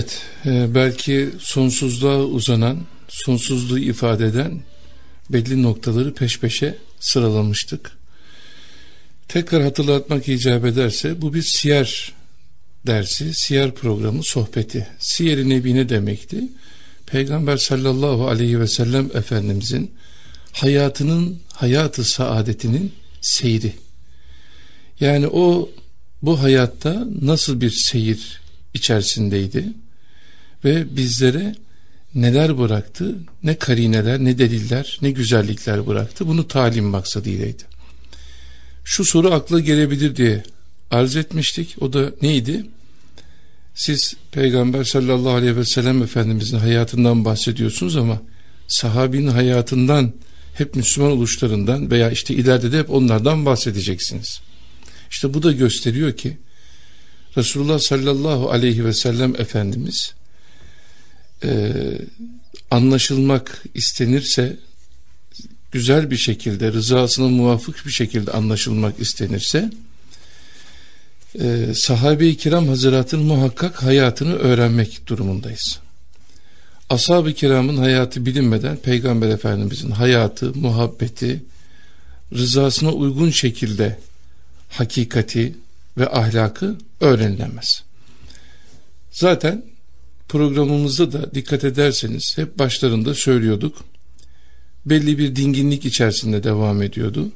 Evet, e, belki sonsuzluğa uzanan, sonsuzluğu ifade eden belli noktaları peş peşe sıralamıştık. Tekrar hatırlatmak icap ederse bu bir siyer dersi, siyer programı, sohbeti. Siyer-i Nebi ne demekti? Peygamber sallallahu aleyhi ve sellem Efendimizin hayatının, hayatı saadetinin seyri. Yani o bu hayatta nasıl bir seyir içerisindeydi ve bizlere neler bıraktı, ne karineler, ne deliller, ne güzellikler bıraktı. Bunu talim maksadıylaydı. Şu soru akla gelebilir diye arz etmiştik. O da neydi? Siz Peygamber sallallahu aleyhi ve sellem Efendimizin hayatından bahsediyorsunuz ama sahabinin hayatından hep Müslüman oluşlarından veya işte ileride de hep onlardan bahsedeceksiniz. İşte bu da gösteriyor ki Resulullah sallallahu aleyhi ve sellem Efendimiz e, anlaşılmak istenirse güzel bir şekilde rızasına muvafık bir şekilde anlaşılmak istenirse e, sahabe-i kiram hazıratın muhakkak hayatını öğrenmek durumundayız. Ashab-ı kiramın hayatı bilinmeden Peygamber Efendimizin hayatı, muhabbeti, rızasına uygun şekilde hakikati ve ahlakı öğrenilemez. Zaten programımızda da dikkat ederseniz hep başlarında söylüyorduk. Belli bir dinginlik içerisinde devam ediyordu.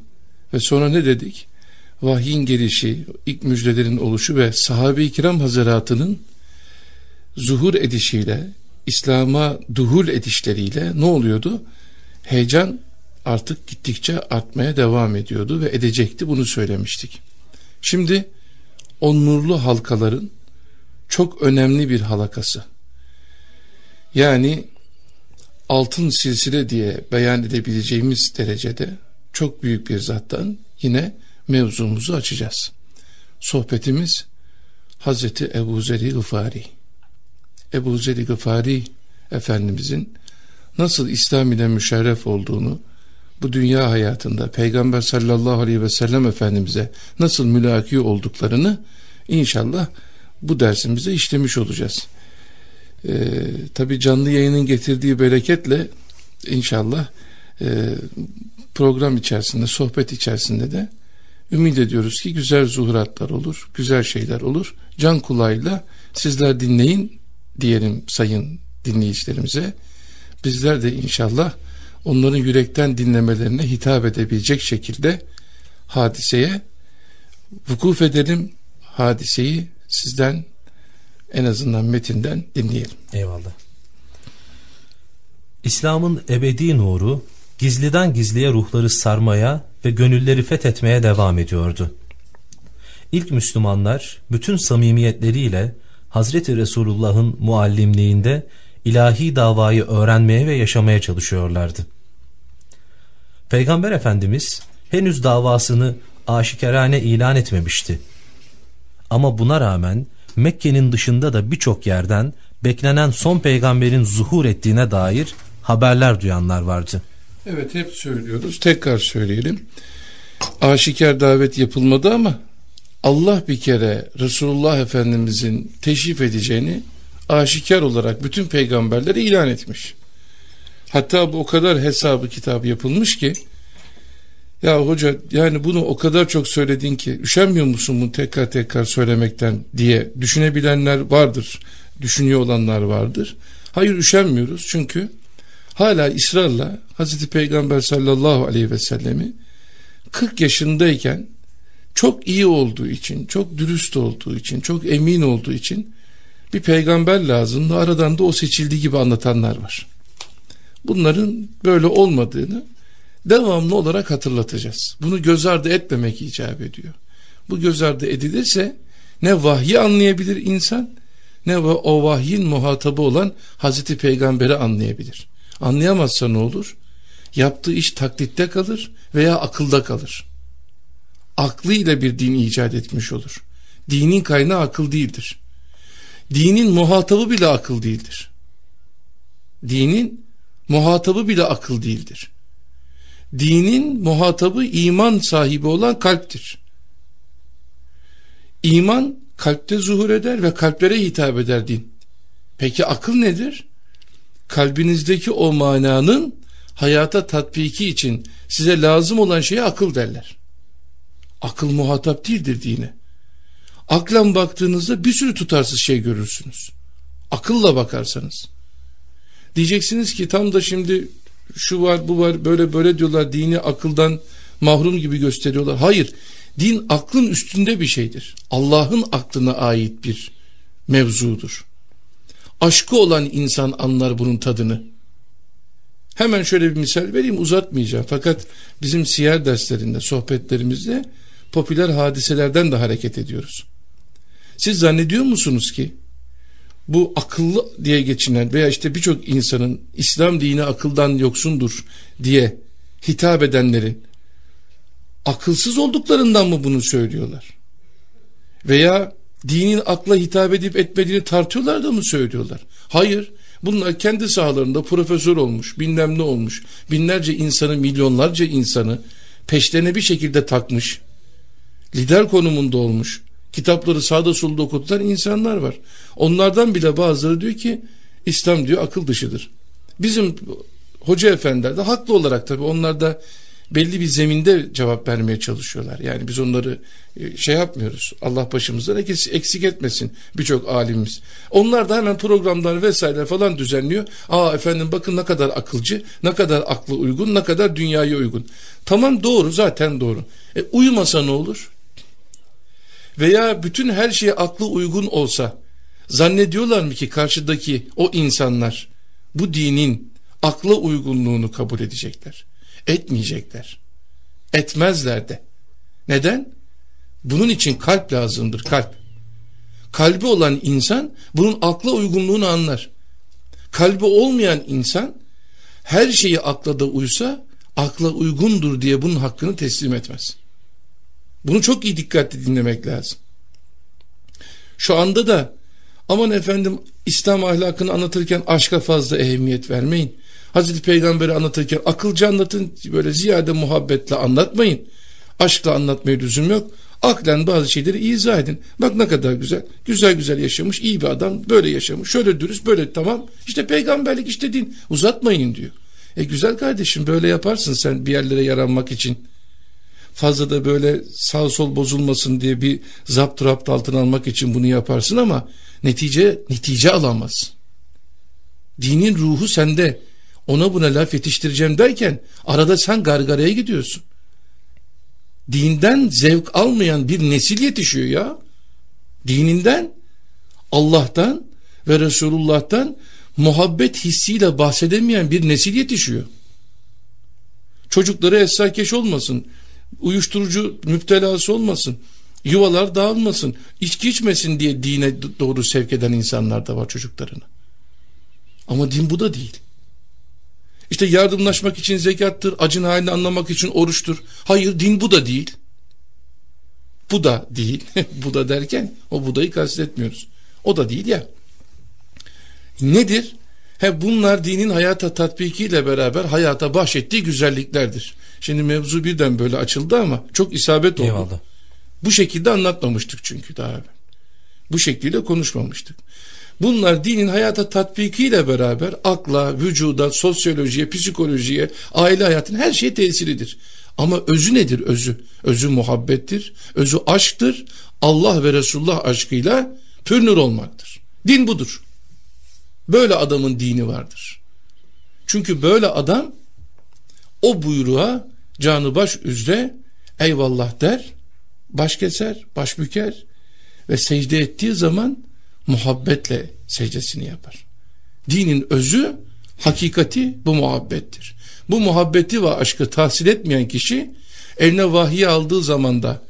Ve sonra ne dedik? Vahyin gelişi, ilk müjdelerin oluşu ve sahabe-i kiram hazaratının zuhur edişiyle, İslam'a duhul edişleriyle ne oluyordu? Heyecan artık gittikçe artmaya devam ediyordu ve edecekti bunu söylemiştik. Şimdi o nurlu halkaların çok önemli bir halakası. Yani altın silsile diye beyan edebileceğimiz derecede çok büyük bir zattan yine mevzumuzu açacağız. Sohbetimiz Hazreti Ebu Zeri Gıfari. Ebu Zeri Gıfari Efendimizin nasıl İslam ile müşerref olduğunu bu dünya hayatında Peygamber sallallahu aleyhi ve sellem Efendimiz'e nasıl mülaki olduklarını inşallah bu dersimizde işlemiş olacağız. Ee, Tabi canlı yayının getirdiği bereketle inşallah e, program içerisinde, sohbet içerisinde de ümit ediyoruz ki güzel zuhuratlar olur, güzel şeyler olur. Can kulağıyla sizler dinleyin diyelim sayın dinleyicilerimize. Bizler de inşallah onların yürekten dinlemelerine hitap edebilecek şekilde hadiseye vukuf edelim, hadiseyi sizden en azından metinden dinleyelim. Eyvallah. İslam'ın ebedi nuru gizliden gizliye ruhları sarmaya ve gönülleri fethetmeye devam ediyordu. İlk Müslümanlar bütün samimiyetleriyle Hazreti Resulullah'ın muallimliğinde ilahi davayı öğrenmeye ve yaşamaya çalışıyorlardı. Peygamber Efendimiz henüz davasını aşikarane ilan etmemişti. Ama buna rağmen Mekke'nin dışında da birçok yerden beklenen son peygamberin zuhur ettiğine dair haberler duyanlar vardı. Evet hep söylüyoruz tekrar söyleyelim. Aşikar davet yapılmadı ama Allah bir kere Resulullah Efendimizin teşrif edeceğini aşikar olarak bütün peygamberlere ilan etmiş. Hatta bu o kadar hesabı kitap yapılmış ki ya hoca yani bunu o kadar çok söyledin ki üşenmiyor musun bunu tekrar tekrar söylemekten diye düşünebilenler vardır. Düşünüyor olanlar vardır. Hayır üşenmiyoruz çünkü hala ısrarla Hazreti Peygamber sallallahu aleyhi ve sellemi 40 yaşındayken çok iyi olduğu için, çok dürüst olduğu için, çok emin olduğu için bir peygamber lazım. Aradan da o seçildiği gibi anlatanlar var. Bunların böyle olmadığını devamlı olarak hatırlatacağız. Bunu göz ardı etmemek icap ediyor. Bu göz ardı edilirse ne vahyi anlayabilir insan ne o vahyin muhatabı olan Hazreti Peygamber'i anlayabilir. Anlayamazsa ne olur? Yaptığı iş taklitte kalır veya akılda kalır. Aklıyla bir din icat etmiş olur. Dinin kaynağı akıl değildir. Dinin muhatabı bile akıl değildir. Dinin muhatabı bile akıl değildir dinin muhatabı iman sahibi olan kalptir. İman kalpte zuhur eder ve kalplere hitap eder din. Peki akıl nedir? Kalbinizdeki o mananın hayata tatbiki için size lazım olan şeye akıl derler. Akıl muhatap değildir dine. Aklan baktığınızda bir sürü tutarsız şey görürsünüz. Akılla bakarsanız. Diyeceksiniz ki tam da şimdi şu var bu var böyle böyle diyorlar dini akıldan mahrum gibi gösteriyorlar. Hayır din aklın üstünde bir şeydir. Allah'ın aklına ait bir mevzudur. Aşkı olan insan anlar bunun tadını. Hemen şöyle bir misal vereyim uzatmayacağım. Fakat bizim siyer derslerinde sohbetlerimizde popüler hadiselerden de hareket ediyoruz. Siz zannediyor musunuz ki bu akıllı diye geçinen veya işte birçok insanın İslam dini akıldan yoksundur diye hitap edenlerin akılsız olduklarından mı bunu söylüyorlar? Veya dinin akla hitap edip etmediğini tartıyorlar da mı söylüyorlar? Hayır. Bunlar kendi sahalarında profesör olmuş, bilmem ne olmuş, binlerce insanı, milyonlarca insanı peşlerine bir şekilde takmış, lider konumunda olmuş, kitapları sağda solda okutan insanlar var. Onlardan bile bazıları diyor ki İslam diyor akıl dışıdır. Bizim hoca efendiler de haklı olarak tabii onlar da belli bir zeminde cevap vermeye çalışıyorlar. Yani biz onları e, şey yapmıyoruz. Allah başımızdan eksik etmesin birçok alimimiz. Onlar da hemen programlar vesaire falan düzenliyor. Aa efendim bakın ne kadar akılcı, ne kadar aklı uygun, ne kadar dünyaya uygun. Tamam doğru zaten doğru. E, uyumasa ne olur? Veya bütün her şeye aklı uygun olsa zannediyorlar mı ki karşıdaki o insanlar bu dinin akla uygunluğunu kabul edecekler? Etmeyecekler. Etmezler de. Neden? Bunun için kalp lazımdır kalp. Kalbi olan insan bunun akla uygunluğunu anlar. Kalbi olmayan insan her şeyi akla da uysa akla uygundur diye bunun hakkını teslim etmez. Bunu çok iyi dikkatli dinlemek lazım. Şu anda da aman efendim İslam ahlakını anlatırken aşka fazla ehemmiyet vermeyin. Hazreti Peygamber'i anlatırken akılcı anlatın böyle ziyade muhabbetle anlatmayın. Aşkla anlatmaya lüzum yok. Aklen bazı şeyleri izah edin. Bak ne kadar güzel. Güzel güzel yaşamış. iyi bir adam. Böyle yaşamış. Şöyle dürüst böyle tamam. İşte peygamberlik işte din. Uzatmayın diyor. E güzel kardeşim böyle yaparsın sen bir yerlere yaranmak için fazla da böyle sağ sol bozulmasın diye bir zapt rapt altına almak için bunu yaparsın ama netice netice alamaz. Dinin ruhu sende. Ona buna laf yetiştireceğim derken arada sen gargaraya gidiyorsun. Dinden zevk almayan bir nesil yetişiyor ya. Dininden, Allah'tan ve Resulullah'tan muhabbet hissiyle bahsedemeyen bir nesil yetişiyor. Çocukları esrakeş olmasın uyuşturucu müptelası olmasın, yuvalar dağılmasın, içki içmesin diye dine doğru sevk eden insanlar da var çocuklarını. Ama din bu da değil. İşte yardımlaşmak için zekattır, acın halini anlamak için oruçtur. Hayır din bu da değil. Bu da değil. bu da derken o budayı kastetmiyoruz. O da değil ya. Nedir? He bunlar dinin hayata tatbikiyle beraber hayata bahşettiği güzelliklerdir. Şimdi mevzu birden böyle açıldı ama çok isabet oldu. Eyvallah. Bu şekilde anlatmamıştık çünkü daha evvel. Bu şekilde konuşmamıştık. Bunlar dinin hayata tatbikiyle beraber akla, vücuda, sosyolojiye, psikolojiye, aile hayatına her şeye tesiridir. Ama özü nedir özü? Özü muhabbettir, özü aşktır. Allah ve Resulullah aşkıyla pürnür olmaktır. Din budur. Böyle adamın dini vardır. Çünkü böyle adam o buyruğa canı baş üzre eyvallah der, baş keser, baş büker ve secde ettiği zaman muhabbetle secdesini yapar. Dinin özü, hakikati bu muhabbettir. Bu muhabbeti ve aşkı tahsil etmeyen kişi eline vahiy aldığı zaman da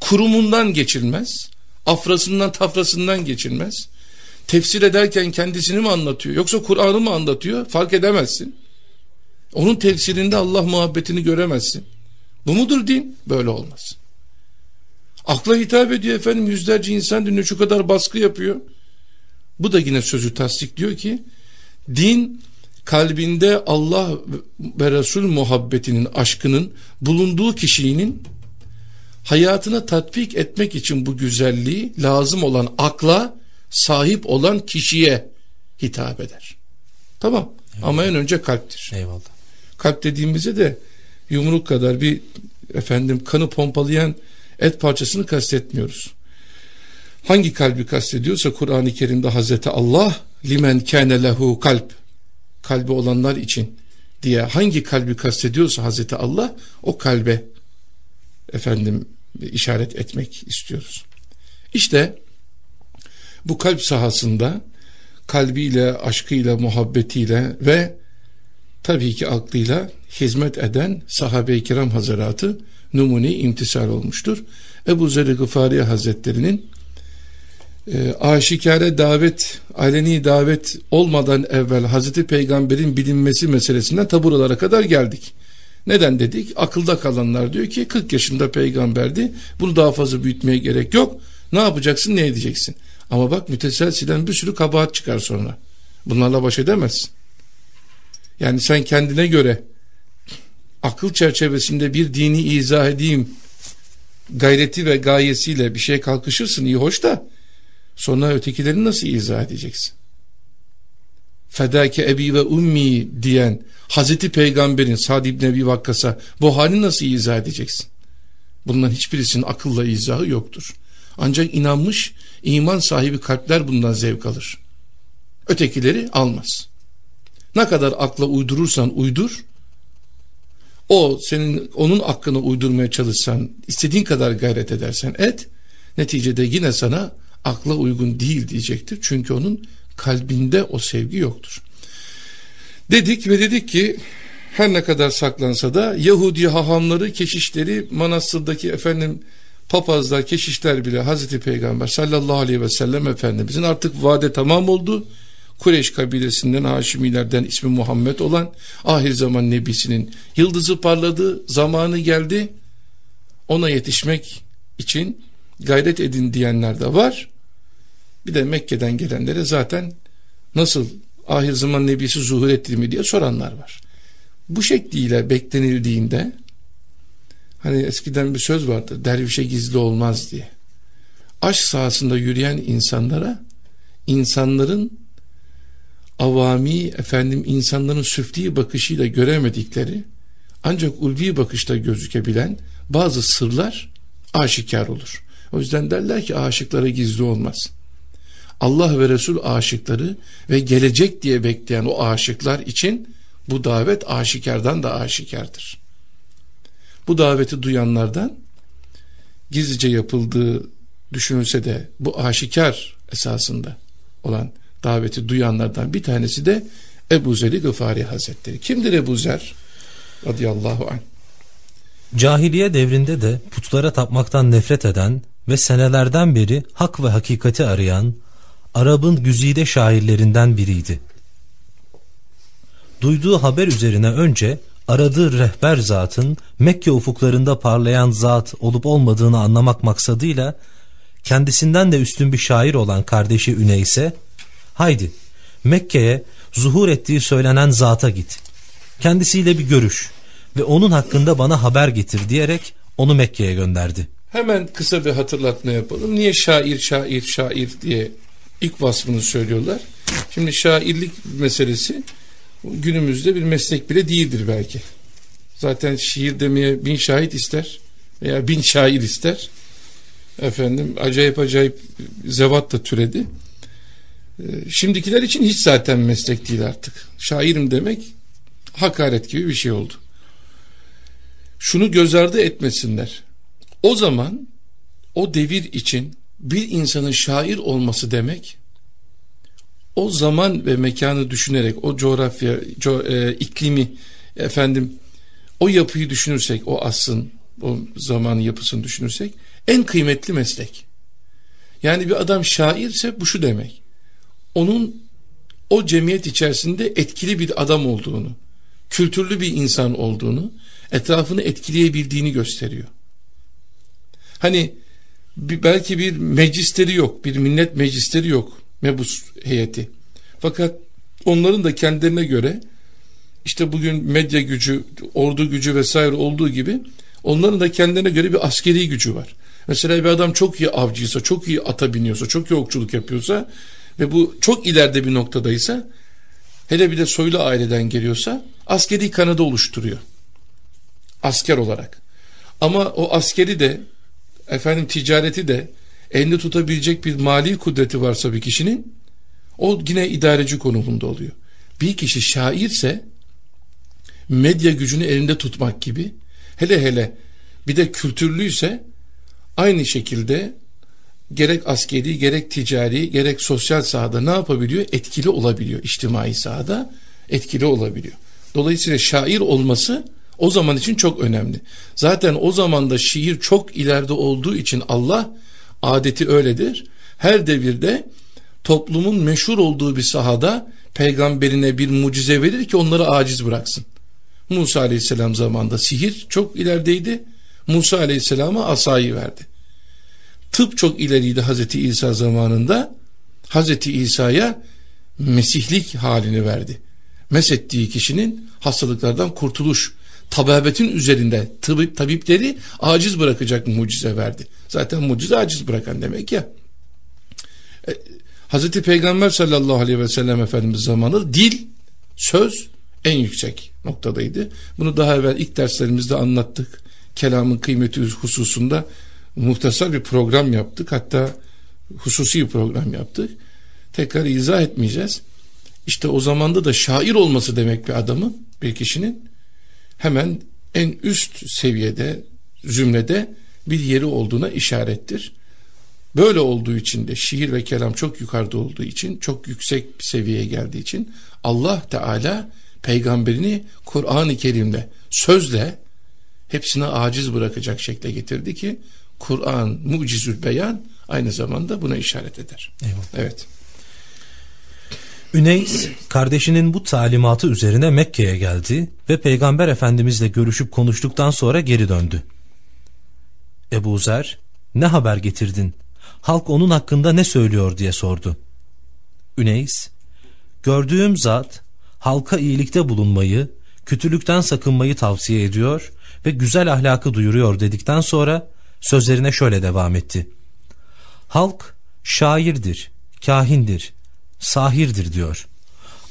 kurumundan geçilmez, afrasından tafrasından geçilmez. Tefsir ederken kendisini mi anlatıyor yoksa Kur'an'ı mı anlatıyor fark edemezsin. Onun tefsirinde Allah muhabbetini göremezsin. Bu mudur din? Böyle olmaz. Akla hitap ediyor efendim yüzlerce insan dinle şu kadar baskı yapıyor. Bu da yine sözü tasdik diyor ki din kalbinde Allah ve Resul muhabbetinin aşkının bulunduğu kişinin hayatına tatbik etmek için bu güzelliği lazım olan akla sahip olan kişiye hitap eder. Tamam. Evet. Ama en önce kalptir. Eyvallah. Kalp dediğimizde de yumruk kadar bir efendim kanı pompalayan et parçasını kastetmiyoruz. Hangi kalbi kastediyorsa Kur'an-ı Kerim'de Hazreti Allah limen kâne lehu kalp kalbi olanlar için diye hangi kalbi kastediyorsa Hazreti Allah o kalbe efendim işaret etmek istiyoruz. İşte bu kalp sahasında kalbiyle, aşkıyla, muhabbetiyle ve tabii ki aklıyla hizmet eden sahabe-i kiram hazaratı numune imtisal olmuştur. Ebu Zer-i Gıfari Hazretleri'nin e, aşikare davet, aleni davet olmadan evvel Hazreti Peygamber'in bilinmesi meselesinden taburalara kadar geldik. Neden dedik? Akılda kalanlar diyor ki 40 yaşında peygamberdi. Bunu daha fazla büyütmeye gerek yok. Ne yapacaksın, ne edeceksin? Ama bak müteselsilen bir sürü kabahat çıkar sonra. Bunlarla baş edemezsin. Yani sen kendine göre akıl çerçevesinde bir dini izah edeyim gayreti ve gayesiyle bir şey kalkışırsın iyi hoş da sonra ötekilerini nasıl izah edeceksin? Fedake ebi ve ummi diyen Hazreti Peygamber'in Sa'd ibn Ebi Vakkas'a bu hali nasıl izah edeceksin? Bunların hiçbirisinin akılla izahı yoktur. Ancak inanmış, iman sahibi kalpler bundan zevk alır. Ötekileri almaz. Ne kadar akla uydurursan uydur, o senin onun hakkını uydurmaya çalışsan, istediğin kadar gayret edersen et, neticede yine sana akla uygun değil diyecektir. Çünkü onun kalbinde o sevgi yoktur. Dedik ve dedik ki her ne kadar saklansa da Yahudi hahamları, keşişleri, manastırdaki efendim papazlar, keşişler bile Hazreti Peygamber sallallahu aleyhi ve sellem Efendimizin artık vade tamam oldu. Kureyş kabilesinden Haşimilerden ismi Muhammed olan ahir zaman nebisinin yıldızı parladı, zamanı geldi. Ona yetişmek için gayret edin diyenler de var. Bir de Mekke'den gelenlere zaten nasıl ahir zaman nebisi zuhur etti mi diye soranlar var. Bu şekliyle beklenildiğinde hani eskiden bir söz vardı dervişe gizli olmaz diye. Aşk sahasında yürüyen insanlara insanların avami efendim insanların süfli bakışıyla göremedikleri ancak ulvi bakışta gözükebilen bazı sırlar aşikar olur. O yüzden derler ki aşıklara gizli olmaz. Allah ve Resul aşıkları ve gelecek diye bekleyen o aşıklar için bu davet aşikardan da aşikardır. Bu daveti duyanlardan gizlice yapıldığı düşünülse de bu aşikar esasında olan daveti duyanlardan bir tanesi de Ebu Zer Gıfari Hazretleri. Kimdir Ebu Zer? Radıyallahu anh. Cahiliye devrinde de putlara tapmaktan nefret eden ve senelerden beri hak ve hakikati arayan Arap'ın güzide şairlerinden biriydi. Duyduğu haber üzerine önce aradığı rehber zatın Mekke ufuklarında parlayan zat olup olmadığını anlamak maksadıyla kendisinden de üstün bir şair olan kardeşi Üneys'e haydi Mekke'ye zuhur ettiği söylenen zata git. Kendisiyle bir görüş ve onun hakkında bana haber getir diyerek onu Mekke'ye gönderdi. Hemen kısa bir hatırlatma yapalım. Niye şair şair şair diye ilk vasfını söylüyorlar. Şimdi şairlik meselesi günümüzde bir meslek bile değildir belki. Zaten şiir demeye bin şahit ister veya bin şair ister. Efendim acayip acayip zevat da türedi. Ee, şimdikiler için hiç zaten meslek değil artık. Şairim demek hakaret gibi bir şey oldu. Şunu göz ardı etmesinler. O zaman o devir için bir insanın şair olması demek o zaman ve mekanı düşünerek o coğrafya co, e, iklimi efendim o yapıyı düşünürsek o asrın o zamanın yapısını düşünürsek en kıymetli meslek. Yani bir adam şairse bu şu demek. Onun o cemiyet içerisinde etkili bir adam olduğunu, kültürlü bir insan olduğunu, etrafını etkileyebildiğini gösteriyor. Hani belki bir meclisleri yok, bir millet meclisleri yok mebus heyeti. Fakat onların da kendilerine göre işte bugün medya gücü, ordu gücü vesaire olduğu gibi onların da kendilerine göre bir askeri gücü var. Mesela bir adam çok iyi avcıysa, çok iyi ata biniyorsa, çok iyi okçuluk yapıyorsa ve bu çok ileride bir noktadaysa hele bir de soylu aileden geliyorsa askeri kanadı oluşturuyor. Asker olarak. Ama o askeri de efendim ticareti de elinde tutabilecek bir mali kudreti varsa bir kişinin o yine idareci konumunda oluyor. Bir kişi şairse medya gücünü elinde tutmak gibi hele hele bir de kültürlüyse aynı şekilde gerek askeri gerek ticari gerek sosyal sahada ne yapabiliyor? Etkili olabiliyor. İçtimai sahada etkili olabiliyor. Dolayısıyla şair olması o zaman için çok önemli. Zaten o zamanda şiir çok ileride olduğu için Allah adeti öyledir. Her devirde toplumun meşhur olduğu bir sahada peygamberine bir mucize verir ki onları aciz bıraksın. Musa aleyhisselam zamanında sihir çok ilerideydi. Musa aleyhisselama asayı verdi. Tıp çok ileriydi Hazreti İsa zamanında. Hazreti İsa'ya mesihlik halini verdi. Mesettiği kişinin hastalıklardan kurtuluş, tababetin üzerinde tabip, tabipleri aciz bırakacak mucize verdi. Zaten mucize aciz bırakan demek ya. E, Hazreti Peygamber sallallahu aleyhi ve sellem Efendimiz zamanı dil, söz en yüksek noktadaydı. Bunu daha evvel ilk derslerimizde anlattık. Kelamın kıymeti hususunda muhtasar bir program yaptık. Hatta hususi bir program yaptık. Tekrar izah etmeyeceğiz. İşte o zamanda da şair olması demek bir adamın, bir kişinin hemen en üst seviyede, zümrede bir yeri olduğuna işarettir. Böyle olduğu için de şiir ve kelam çok yukarıda olduğu için, çok yüksek bir seviyeye geldiği için Allah Teala peygamberini Kur'an-ı Kerim'le, sözle hepsine aciz bırakacak şekle getirdi ki Kur'an mucizül beyan aynı zamanda buna işaret eder. Eyvallah. Evet. Üneys kardeşinin bu talimatı üzerine Mekke'ye geldi ve Peygamber Efendimizle görüşüp konuştuktan sonra geri döndü. Ebu Zer ne haber getirdin? Halk onun hakkında ne söylüyor diye sordu. Üneys gördüğüm zat halka iyilikte bulunmayı, kötülükten sakınmayı tavsiye ediyor ve güzel ahlakı duyuruyor dedikten sonra sözlerine şöyle devam etti. Halk şairdir, kahindir, sahirdir diyor.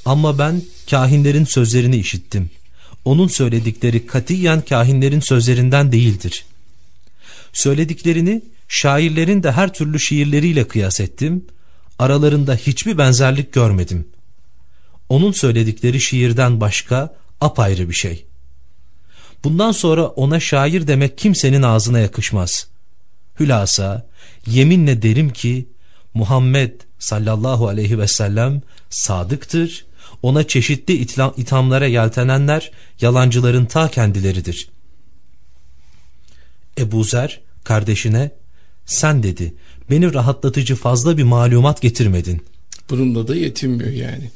Ama ben kahinlerin sözlerini işittim. Onun söyledikleri katiyen kahinlerin sözlerinden değildir. Söylediklerini şairlerin de her türlü şiirleriyle kıyas ettim. Aralarında hiçbir benzerlik görmedim. Onun söyledikleri şiirden başka apayrı bir şey. Bundan sonra ona şair demek kimsenin ağzına yakışmaz. Hülasa yeminle derim ki Muhammed sallallahu aleyhi ve sellem sadıktır. Ona çeşitli ithamlara yeltenenler yalancıların ta kendileridir. Ebu Zer kardeşine sen dedi beni rahatlatıcı fazla bir malumat getirmedin. Bununla da yetinmiyor yani.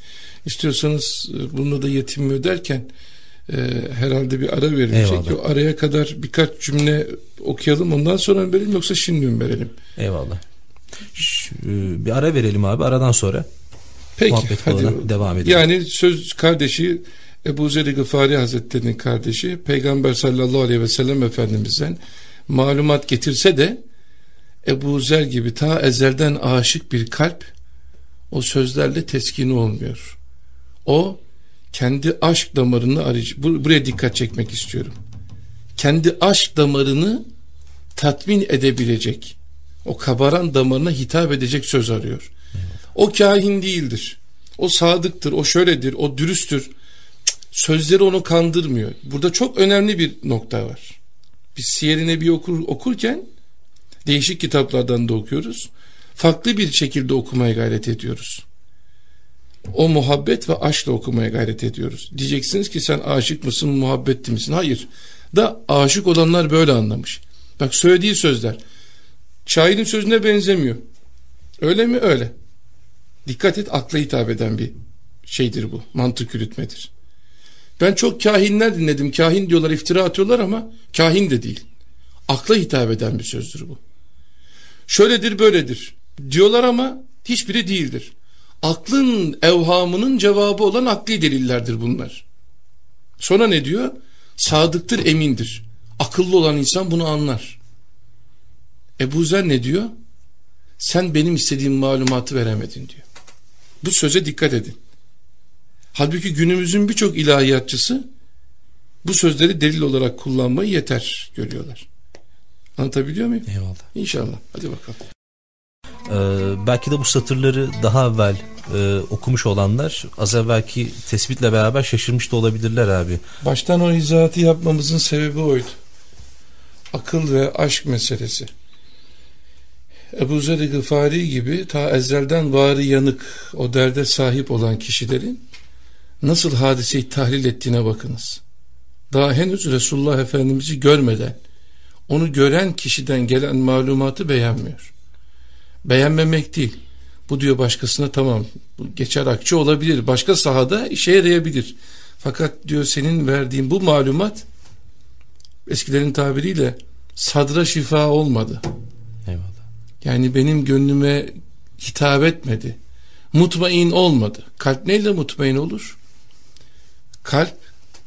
İstiyorsanız e, bununla da yetinmiyor derken e, herhalde bir ara verilecek. O araya kadar birkaç cümle okuyalım ondan sonra mı verelim yoksa şimdi mi verelim? Eyvallah. E, bir ara verelim abi aradan sonra. Peki hadi devam edelim. Yani söz kardeşi Ebu Zer Gıfari Hazretleri'nin kardeşi Peygamber sallallahu aleyhi ve sellem Efendimiz'den malumat getirse de Ebu Zer gibi ta ezelden aşık bir kalp o sözlerle teskini olmuyor. O kendi aşk damarını arayıcı. Buraya dikkat çekmek istiyorum. Kendi aşk damarını tatmin edebilecek, o kabaran damarına hitap edecek söz arıyor. Evet. O kahin değildir. O sadıktır, o şöyledir, o dürüsttür. Sözleri onu kandırmıyor. Burada çok önemli bir nokta var. Biz Siyer-i Nebi okur, okurken değişik kitaplardan da okuyoruz. Farklı bir şekilde okumaya gayret ediyoruz o muhabbet ve aşkla okumaya gayret ediyoruz. Diyeceksiniz ki sen aşık mısın, muhabbetli misin? Hayır. Da aşık olanlar böyle anlamış. Bak söylediği sözler. Şairin sözüne benzemiyor. Öyle mi? Öyle. Dikkat et akla hitap eden bir şeydir bu. Mantık yürütmedir. Ben çok kahinler dinledim. Kahin diyorlar, iftira atıyorlar ama kahin de değil. Akla hitap eden bir sözdür bu. Şöyledir, böyledir diyorlar ama hiçbiri değildir aklın evhamının cevabı olan akli delillerdir bunlar. Sonra ne diyor? Sadıktır, emindir. Akıllı olan insan bunu anlar. Ebu Zer ne diyor? Sen benim istediğim malumatı veremedin diyor. Bu söze dikkat edin. Halbuki günümüzün birçok ilahiyatçısı bu sözleri delil olarak kullanmayı yeter görüyorlar. Anlatabiliyor muyum? Eyvallah. İnşallah. Hadi bakalım. Ee, belki de bu satırları daha evvel e, okumuş olanlar az evvelki tespitle beraber şaşırmış da olabilirler abi. Baştan o izahatı yapmamızın sebebi oydu. Akıl ve aşk meselesi. Ebu Zer-i Gıfari gibi ta ezelden varı yanık o derde sahip olan kişilerin nasıl hadiseyi tahlil ettiğine bakınız. Daha henüz Resulullah Efendimiz'i görmeden onu gören kişiden gelen malumatı beğenmiyor. Beğenmemek değil. Bu diyor başkasına tamam geçer akçe olabilir. Başka sahada işe yarayabilir. Fakat diyor senin verdiğin bu malumat eskilerin tabiriyle sadra şifa olmadı. Yani benim gönlüme hitap etmedi. Mutmain olmadı. Kalp neyle mutmain olur? Kalp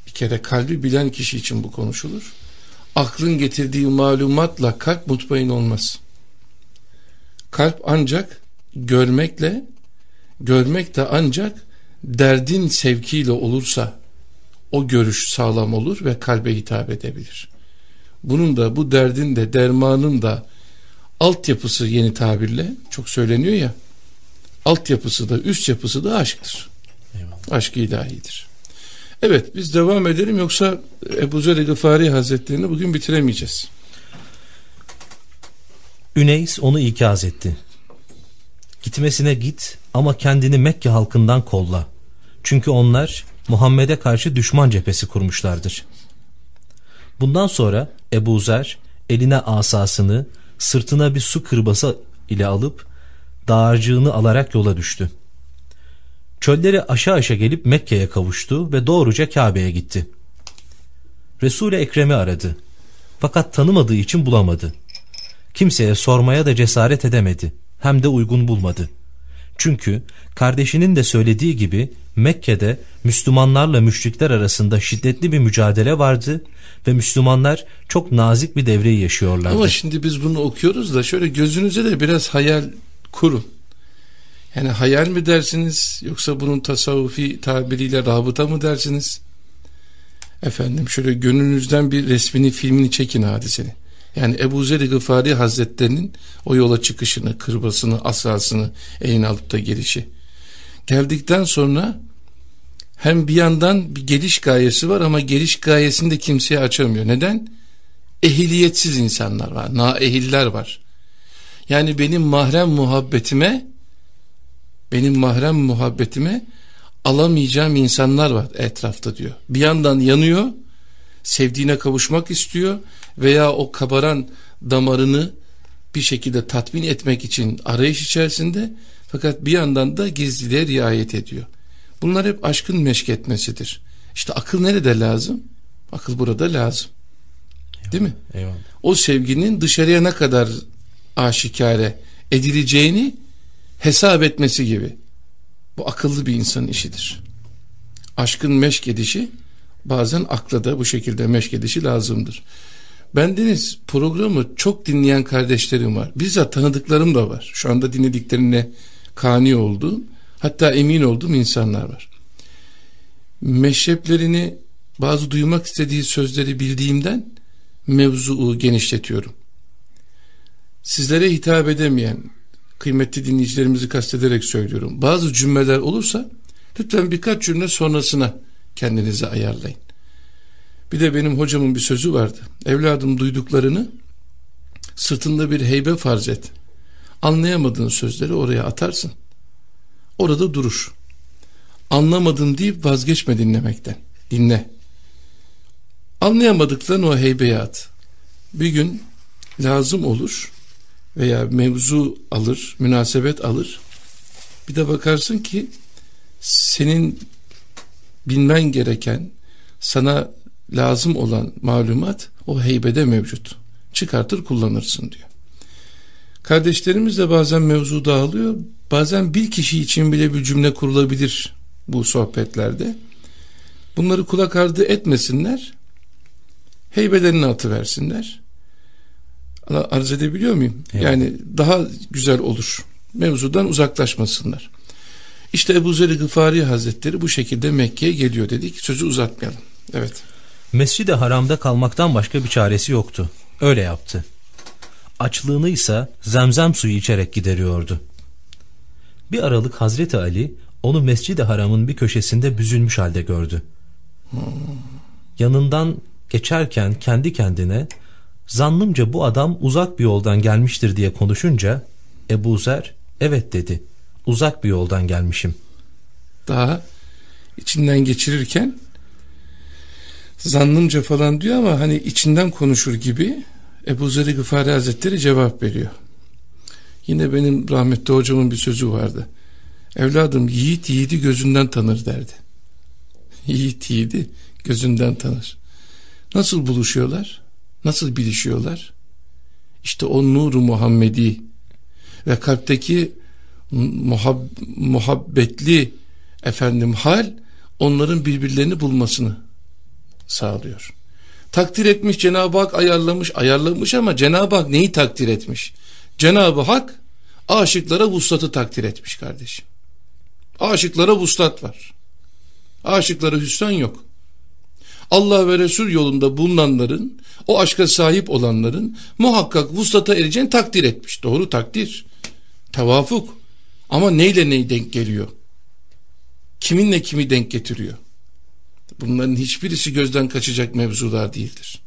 bir kere kalbi bilen kişi için bu konuşulur. Aklın getirdiği malumatla kalp mutmain olmaz. Kalp ancak görmekle görmek de ancak derdin sevkiyle olursa o görüş sağlam olur ve kalbe hitap edebilir. Bunun da bu derdin de dermanın da altyapısı yeni tabirle çok söyleniyor ya altyapısı da üst yapısı da aşktır. Eyvallah. Aşk ilahidir. Evet biz devam edelim yoksa Ebu Zer Gıfari Hazretlerini bugün bitiremeyeceğiz. Üneys onu ikaz etti. Gitmesine git ama kendini Mekke halkından kolla. Çünkü onlar Muhammed'e karşı düşman cephesi kurmuşlardır. Bundan sonra Ebu Zer eline asasını sırtına bir su kırbası ile alıp dağarcığını alarak yola düştü. Çölleri aşağı aşağı gelip Mekke'ye kavuştu ve doğruca Kabe'ye gitti. Resul-i Ekrem'i aradı. Fakat tanımadığı için bulamadı. Kimseye sormaya da cesaret edemedi. Hem de uygun bulmadı. Çünkü kardeşinin de söylediği gibi Mekke'de Müslümanlarla müşrikler arasında şiddetli bir mücadele vardı ve Müslümanlar çok nazik bir devreyi yaşıyorlardı. Ama şimdi biz bunu okuyoruz da şöyle gözünüze de biraz hayal kurun. Yani hayal mi dersiniz yoksa bunun tasavvufi tabiriyle rabıta mı dersiniz? Efendim şöyle gönlünüzden bir resmini filmini çekin hadiseni. Yani Ebu Zer-i Gıfari Hazretlerinin o yola çıkışını, kırbasını, asasını eline alıp da gelişi. Geldikten sonra hem bir yandan bir geliş gayesi var ama geliş gayesini de kimseye açamıyor. Neden? Ehliyetsiz insanlar var, naehiller var. Yani benim mahrem muhabbetime benim mahrem muhabbetime alamayacağım insanlar var etrafta diyor. Bir yandan yanıyor, sevdiğine kavuşmak istiyor veya o kabaran damarını bir şekilde tatmin etmek için arayış içerisinde fakat bir yandan da gizliliğe riayet ediyor. Bunlar hep aşkın meşk etmesidir. İşte akıl nerede lazım? Akıl burada lazım. Değil mi? Eyvallah. O sevginin dışarıya ne kadar aşikare edileceğini hesap etmesi gibi. Bu akıllı bir insanın işidir. Aşkın meşk edişi bazen akla da bu şekilde meşk edişi lazımdır. Bendeniz programı çok dinleyen kardeşlerim var. Bizzat tanıdıklarım da var. Şu anda dinlediklerine kani olduğum hatta emin olduğum insanlar var. Meşreplerini bazı duymak istediği sözleri bildiğimden mevzuu genişletiyorum. Sizlere hitap edemeyen kıymetli dinleyicilerimizi kastederek söylüyorum. Bazı cümleler olursa lütfen birkaç cümle sonrasına kendinizi ayarlayın. Bir de benim hocamın bir sözü vardı. Evladım duyduklarını sırtında bir heybe farz et. Anlayamadığın sözleri oraya atarsın. Orada durur. Anlamadım deyip vazgeçme dinlemekten. Dinle. Anlayamadıklarını o heybeye at. Bir gün lazım olur veya mevzu alır, münasebet alır. Bir de bakarsın ki senin bilmen gereken, sana lazım olan malumat o heybede mevcut. Çıkartır kullanırsın diyor. Kardeşlerimiz de bazen mevzu dağılıyor. Bazen bir kişi için bile bir cümle kurulabilir bu sohbetlerde. Bunları kulak ardı etmesinler. Heybelerini atıversinler. Arz edebiliyor muyum? Evet. Yani daha güzel olur. Mevzudan uzaklaşmasınlar. İşte Ebu Zer Gıfari Hazretleri bu şekilde Mekke'ye geliyor dedik. Sözü uzatmayalım. Evet. Mescid-i Haram'da kalmaktan başka bir çaresi yoktu. Öyle yaptı. Açlığını ise zemzem suyu içerek gideriyordu. Bir aralık Hazreti Ali onu Mescid-i Haram'ın bir köşesinde büzülmüş halde gördü. Yanından geçerken kendi kendine zannımca bu adam uzak bir yoldan gelmiştir diye konuşunca Ebu Zer evet dedi uzak bir yoldan gelmişim. Daha içinden geçirirken zannımca falan diyor ama hani içinden konuşur gibi Ebu Zer Gıfari Hazretleri cevap veriyor. Yine benim rahmetli hocamın bir sözü vardı. Evladım yiğit yiğidi gözünden tanır derdi. Yiğit yiğidi gözünden tanır. Nasıl buluşuyorlar? Nasıl bilişiyorlar? İşte o nuru Muhammedi ve kalpteki muhab muhabbetli efendim hal onların birbirlerini bulmasını sağlıyor. Takdir etmiş Cenab-ı Hak ayarlamış ayarlamış ama Cenab-ı Hak neyi takdir etmiş? Cenab-ı Hak aşıklara vuslatı takdir etmiş kardeşim. Aşıklara vuslat var. Aşıklara hüsran yok. Allah ve Resul yolunda bulunanların, o aşka sahip olanların muhakkak vuslata ereceğini takdir etmiş. Doğru takdir. Tevafuk. Ama neyle neyi denk geliyor? Kiminle kimi denk getiriyor? Bunların hiçbirisi gözden kaçacak mevzular değildir.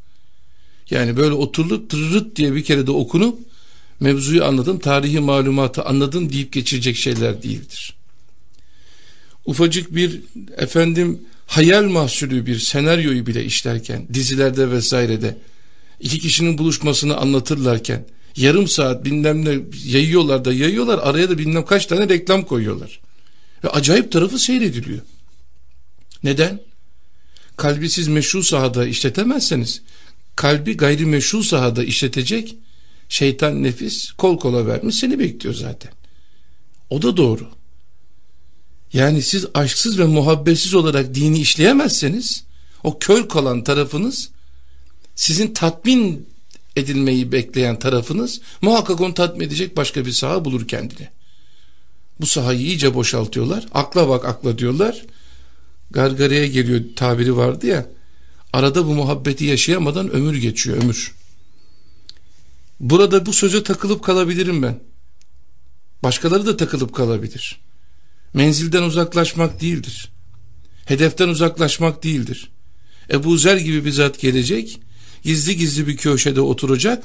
Yani böyle oturulup tırırıt diye bir kere de okunup mevzuyu anladım, tarihi malumatı anladım deyip geçirecek şeyler değildir. Ufacık bir efendim hayal mahsulü bir senaryoyu bile işlerken dizilerde vesairede iki kişinin buluşmasını anlatırlarken yarım saat bilmem ne yayıyorlar da yayıyorlar araya da bilmem kaç tane reklam koyuyorlar. Ve acayip tarafı seyrediliyor. Neden? Kalbi siz meşru sahada işletemezseniz kalbi gayri meşru sahada işletecek şeytan nefis kol kola vermiş seni bekliyor zaten. O da doğru. Yani siz aşksız ve muhabbetsiz olarak dini işleyemezseniz o kör kalan tarafınız sizin tatmin edilmeyi bekleyen tarafınız muhakkak onu tatmin edecek başka bir saha bulur kendini. Bu sahayı iyice boşaltıyorlar. Akla bak akla diyorlar. Gargaraya geliyor tabiri vardı ya. Arada bu muhabbeti yaşayamadan ömür geçiyor ömür. Burada bu söze takılıp kalabilirim ben. Başkaları da takılıp kalabilir. Menzilden uzaklaşmak değildir. Hedeften uzaklaşmak değildir. Ebu Zer gibi bir zat gelecek gizli gizli bir köşede oturacak.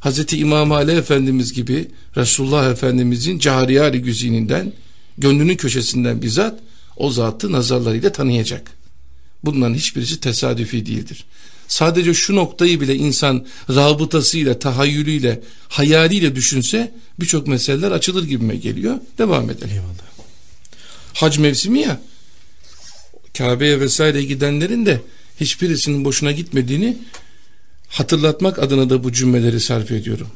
Hazreti İmam Ali Efendimiz gibi Resulullah Efendimizin cariyari güzininden gönlünün köşesinden bizzat o zatı nazarlarıyla tanıyacak. Bunların hiçbirisi tesadüfi değildir. Sadece şu noktayı bile insan rabıtasıyla, tahayyülüyle, hayaliyle düşünse birçok meseleler açılır gibime geliyor. Devam edelim. Eyvallah. Hac mevsimi ya. Kabe'ye vesaire gidenlerin de hiçbirisinin boşuna gitmediğini hatırlatmak adına da bu cümleleri sarf ediyorum.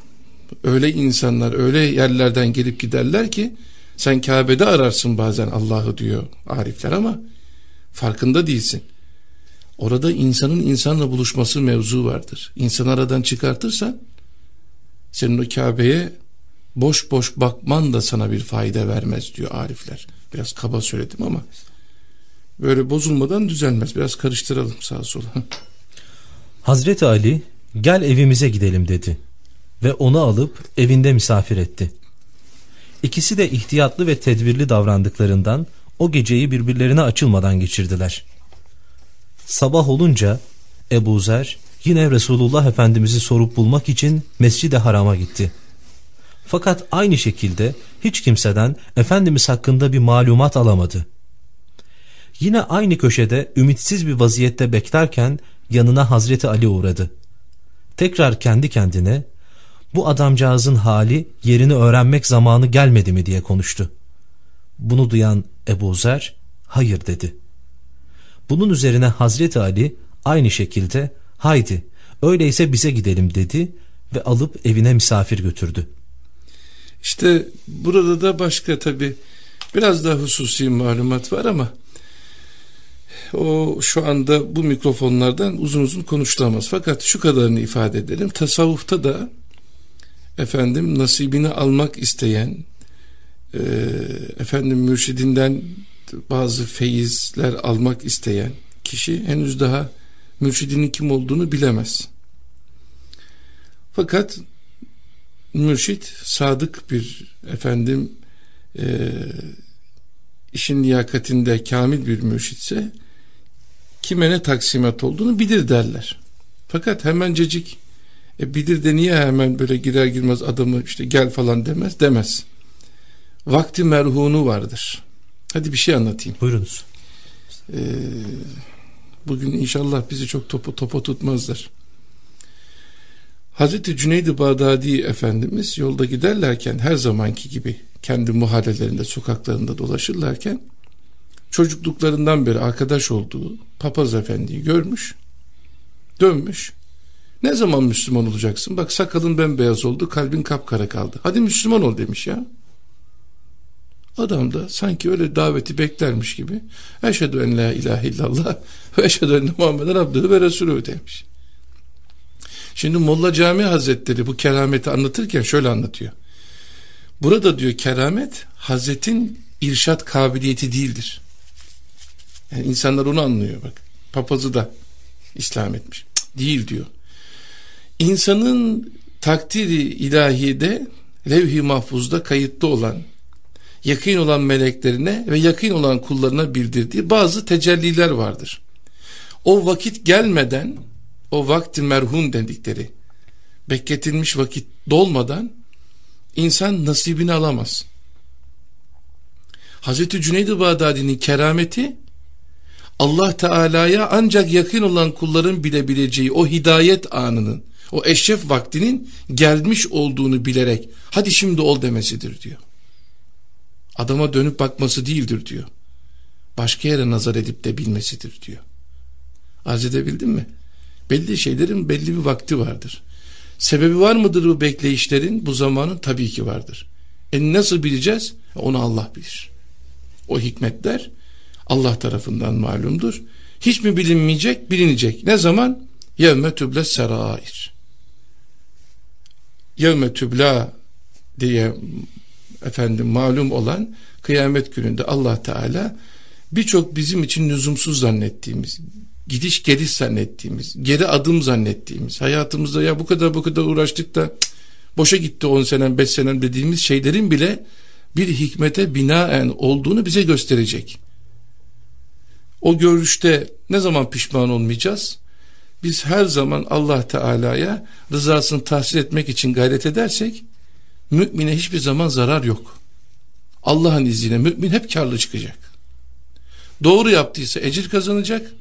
Öyle insanlar öyle yerlerden gelip giderler ki sen Kabe'de ararsın bazen Allah'ı diyor arifler ama farkında değilsin. Orada insanın insanla buluşması mevzu vardır. İnsanı aradan çıkartırsan senin o Kabe'ye boş boş bakman da sana bir fayda vermez diyor arifler. Biraz kaba söyledim ama böyle bozulmadan düzelmez. Biraz karıştıralım sağa sola. Hazreti Ali gel evimize gidelim dedi ve onu alıp evinde misafir etti. İkisi de ihtiyatlı ve tedbirli davrandıklarından o geceyi birbirlerine açılmadan geçirdiler. Sabah olunca Ebu Zer yine Resulullah Efendimiz'i sorup bulmak için Mescid-i Haram'a gitti. Fakat aynı şekilde hiç kimseden Efendimiz hakkında bir malumat alamadı. Yine aynı köşede ümitsiz bir vaziyette beklerken yanına Hazreti Ali uğradı. Tekrar kendi kendine bu adamcağızın hali yerini öğrenmek zamanı gelmedi mi diye konuştu. Bunu duyan Ebu Zer hayır dedi. Bunun üzerine Hazreti Ali aynı şekilde haydi öyleyse bize gidelim dedi ve alıp evine misafir götürdü. İşte burada da başka tabi biraz daha hususi malumat var ama o şu anda bu mikrofonlardan uzun uzun konuşulamaz. Fakat şu kadarını ifade edelim. Tasavvufta da efendim nasibini almak isteyen e, efendim mürşidinden bazı feyizler almak isteyen kişi henüz daha mürşidinin kim olduğunu bilemez. Fakat mürşit sadık bir efendim e, işin liyakatinde kamil bir mürşitse kime ne taksimat olduğunu bilir derler. Fakat hemencecik e bilir de niye hemen böyle girer girmez adamı işte gel falan demez demez. Vakti merhunu vardır. Hadi bir şey anlatayım. Buyurunuz. Ee, bugün inşallah bizi çok topu topa tutmazlar. Hazreti Cüneyd-i Bağdadi Efendimiz yolda giderlerken her zamanki gibi kendi muhallelerinde sokaklarında dolaşırlarken çocukluklarından beri arkadaş olduğu papaz efendiyi görmüş dönmüş ne zaman Müslüman olacaksın bak sakalın bembeyaz oldu kalbin kapkara kaldı hadi Müslüman ol demiş ya Adam da sanki öyle daveti beklermiş gibi Eşhedü en la ilahe illallah ve eşhedü enne Muhammeden abdühü ve resulü demiş. Şimdi Molla Cami Hazretleri bu kerameti anlatırken şöyle anlatıyor. Burada diyor keramet Hazretin irşat kabiliyeti değildir. Yani insanlar onu anlıyor bak. Papazı da İslam etmiş. Değil diyor. İnsanın takdiri ilahide levh-i mahfuzda kayıtlı olan yakın olan meleklerine ve yakın olan kullarına bildirdiği bazı tecelliler vardır. O vakit gelmeden o vakti merhum dedikleri bekletilmiş vakit dolmadan insan nasibini alamaz. Hazreti Cüneyd-i Bağdadi'nin kerameti Allah Teala'ya ancak yakın olan kulların bilebileceği o hidayet anının, o eşref vaktinin gelmiş olduğunu bilerek hadi şimdi ol demesidir diyor. Adama dönüp bakması değildir diyor. Başka yere nazar edip de bilmesidir diyor. Arz edebildim mi? Belli şeylerin belli bir vakti vardır. Sebebi var mıdır bu bekleyişlerin? Bu zamanın tabii ki vardır. E nasıl bileceğiz? Onu Allah bilir. O hikmetler Allah tarafından malumdur. Hiç mi bilinmeyecek? Bilinecek. Ne zaman? Yevme tüble serair. Yevme tübla diye efendim malum olan kıyamet gününde Allah Teala birçok bizim için lüzumsuz zannettiğimiz, gidiş geliş zannettiğimiz, geri adım zannettiğimiz, hayatımızda ya bu kadar bu kadar uğraştık da boşa gitti 10 senem 5 senem dediğimiz şeylerin bile bir hikmete binaen olduğunu bize gösterecek. O görüşte ne zaman pişman olmayacağız? Biz her zaman Allah Teala'ya rızasını tahsil etmek için gayret edersek Mümine hiçbir zaman zarar yok. Allah'ın izniyle mümin hep karlı çıkacak. Doğru yaptıysa ecir kazanacak.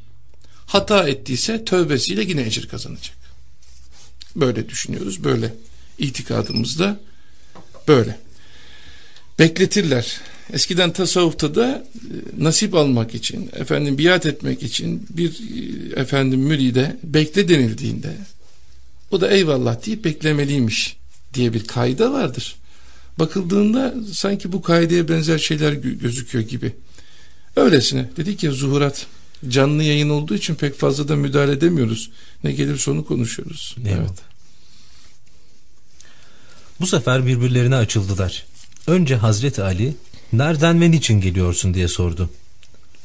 Hata ettiyse tövbesiyle yine ecir kazanacak. Böyle düşünüyoruz. Böyle itikadımız da böyle. Bekletirler. Eskiden tasavvufta da e, nasip almak için, efendim biat etmek için bir e, efendim müride bekle denildiğinde o da eyvallah deyip beklemeliymiş diye bir kaide vardır. Bakıldığında sanki bu kaideye benzer şeyler gözüküyor gibi. Öylesine dedik ya zuhurat canlı yayın olduğu için pek fazla da müdahale edemiyoruz. Ne gelir sonu konuşuyoruz. Evet. evet. Bu sefer birbirlerine açıldılar. Önce Hazreti Ali nereden ve niçin geliyorsun diye sordu.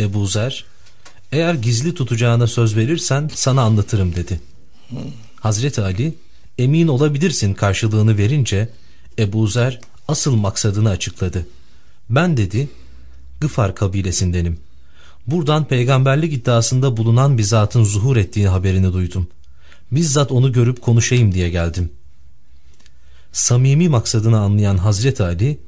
Ebu Zer eğer gizli tutacağına söz verirsen sana anlatırım dedi. Hazreti Ali emin olabilirsin karşılığını verince Ebu Zer asıl maksadını açıkladı. Ben dedi Gıfar kabilesindenim. Buradan peygamberlik iddiasında bulunan bir zatın zuhur ettiği haberini duydum. Bizzat onu görüp konuşayım diye geldim. Samimi maksadını anlayan Hazreti Ali,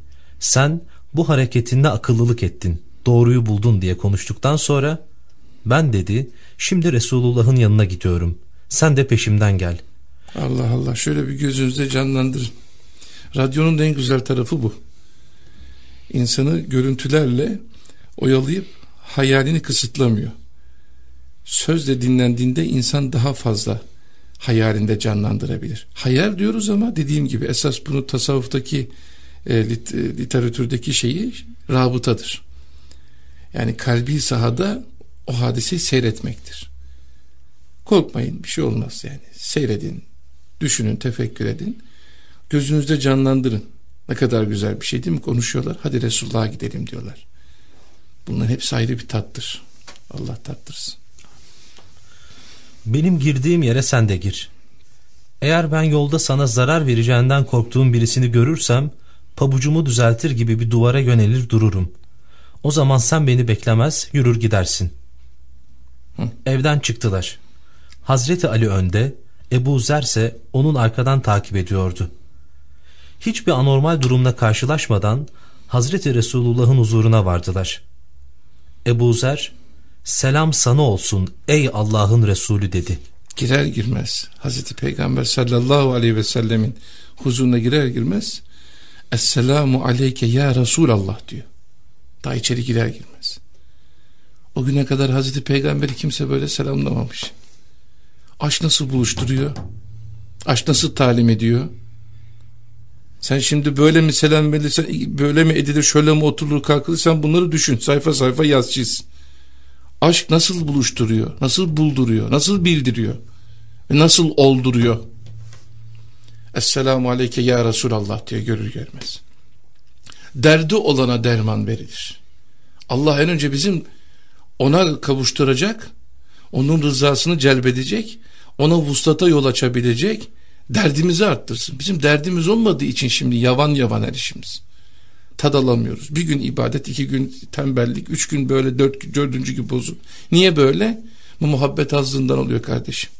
sen bu hareketinde akıllılık ettin, doğruyu buldun diye konuştuktan sonra, ben dedi, şimdi Resulullah'ın yanına gidiyorum, sen de peşimden gel. Allah Allah şöyle bir gözünüzde canlandırın. Radyonun en güzel tarafı bu. İnsanı görüntülerle oyalayıp hayalini kısıtlamıyor. Sözle dinlendiğinde insan daha fazla hayalinde canlandırabilir. Hayal diyoruz ama dediğim gibi esas bunu tasavvuftaki e, lit, e, literatürdeki şeyi rabıtadır. Yani kalbi sahada o hadiseyi seyretmektir. Korkmayın bir şey olmaz yani. Seyredin, Düşünün, tefekkür edin. Gözünüzde canlandırın. Ne kadar güzel bir şey değil mi? Konuşuyorlar. Hadi Resulullah'a gidelim diyorlar. Bunların hepsi ayrı bir tattır. Allah tattırsın. Benim girdiğim yere sen de gir. Eğer ben yolda sana zarar vereceğinden korktuğum birisini görürsem pabucumu düzeltir gibi bir duvara yönelir dururum. O zaman sen beni beklemez yürür gidersin. Hı. Evden çıktılar. Hazreti Ali önde, Ebu Zer ise onun arkadan takip ediyordu. Hiçbir anormal durumla karşılaşmadan Hazreti Resulullah'ın huzuruna vardılar. Ebu Zer, selam sana olsun ey Allah'ın Resulü dedi. Girer girmez Hazreti Peygamber sallallahu aleyhi ve sellemin huzuruna girer girmez Esselamu aleyke ya Resulallah diyor. Daha içeri girer girmez. O güne kadar Hazreti Peygamber'i kimse böyle selamlamamış. Aşk nasıl buluşturuyor? Aşk nasıl talim ediyor? Sen şimdi böyle mi selam verirsen, böyle mi edilir, şöyle mi oturulur, kalkılır sen bunları düşün. Sayfa sayfa yaz. Aşk nasıl buluşturuyor, nasıl bulduruyor, nasıl bildiriyor nasıl olduruyor? Esselamu aleyke ya Resulallah diye görür görmez. Derdi olana derman verilir. Allah en önce bizim ona kavuşturacak, onun rızasını celbedecek, ona vuslata yol açabilecek, derdimizi arttırsın. Bizim derdimiz olmadığı için şimdi yavan yavan her işimiz. Tad alamıyoruz. Bir gün ibadet, iki gün tembellik, üç gün böyle dört, dördüncü gün bozuk. Niye böyle? Bu muhabbet azlığından oluyor kardeşim.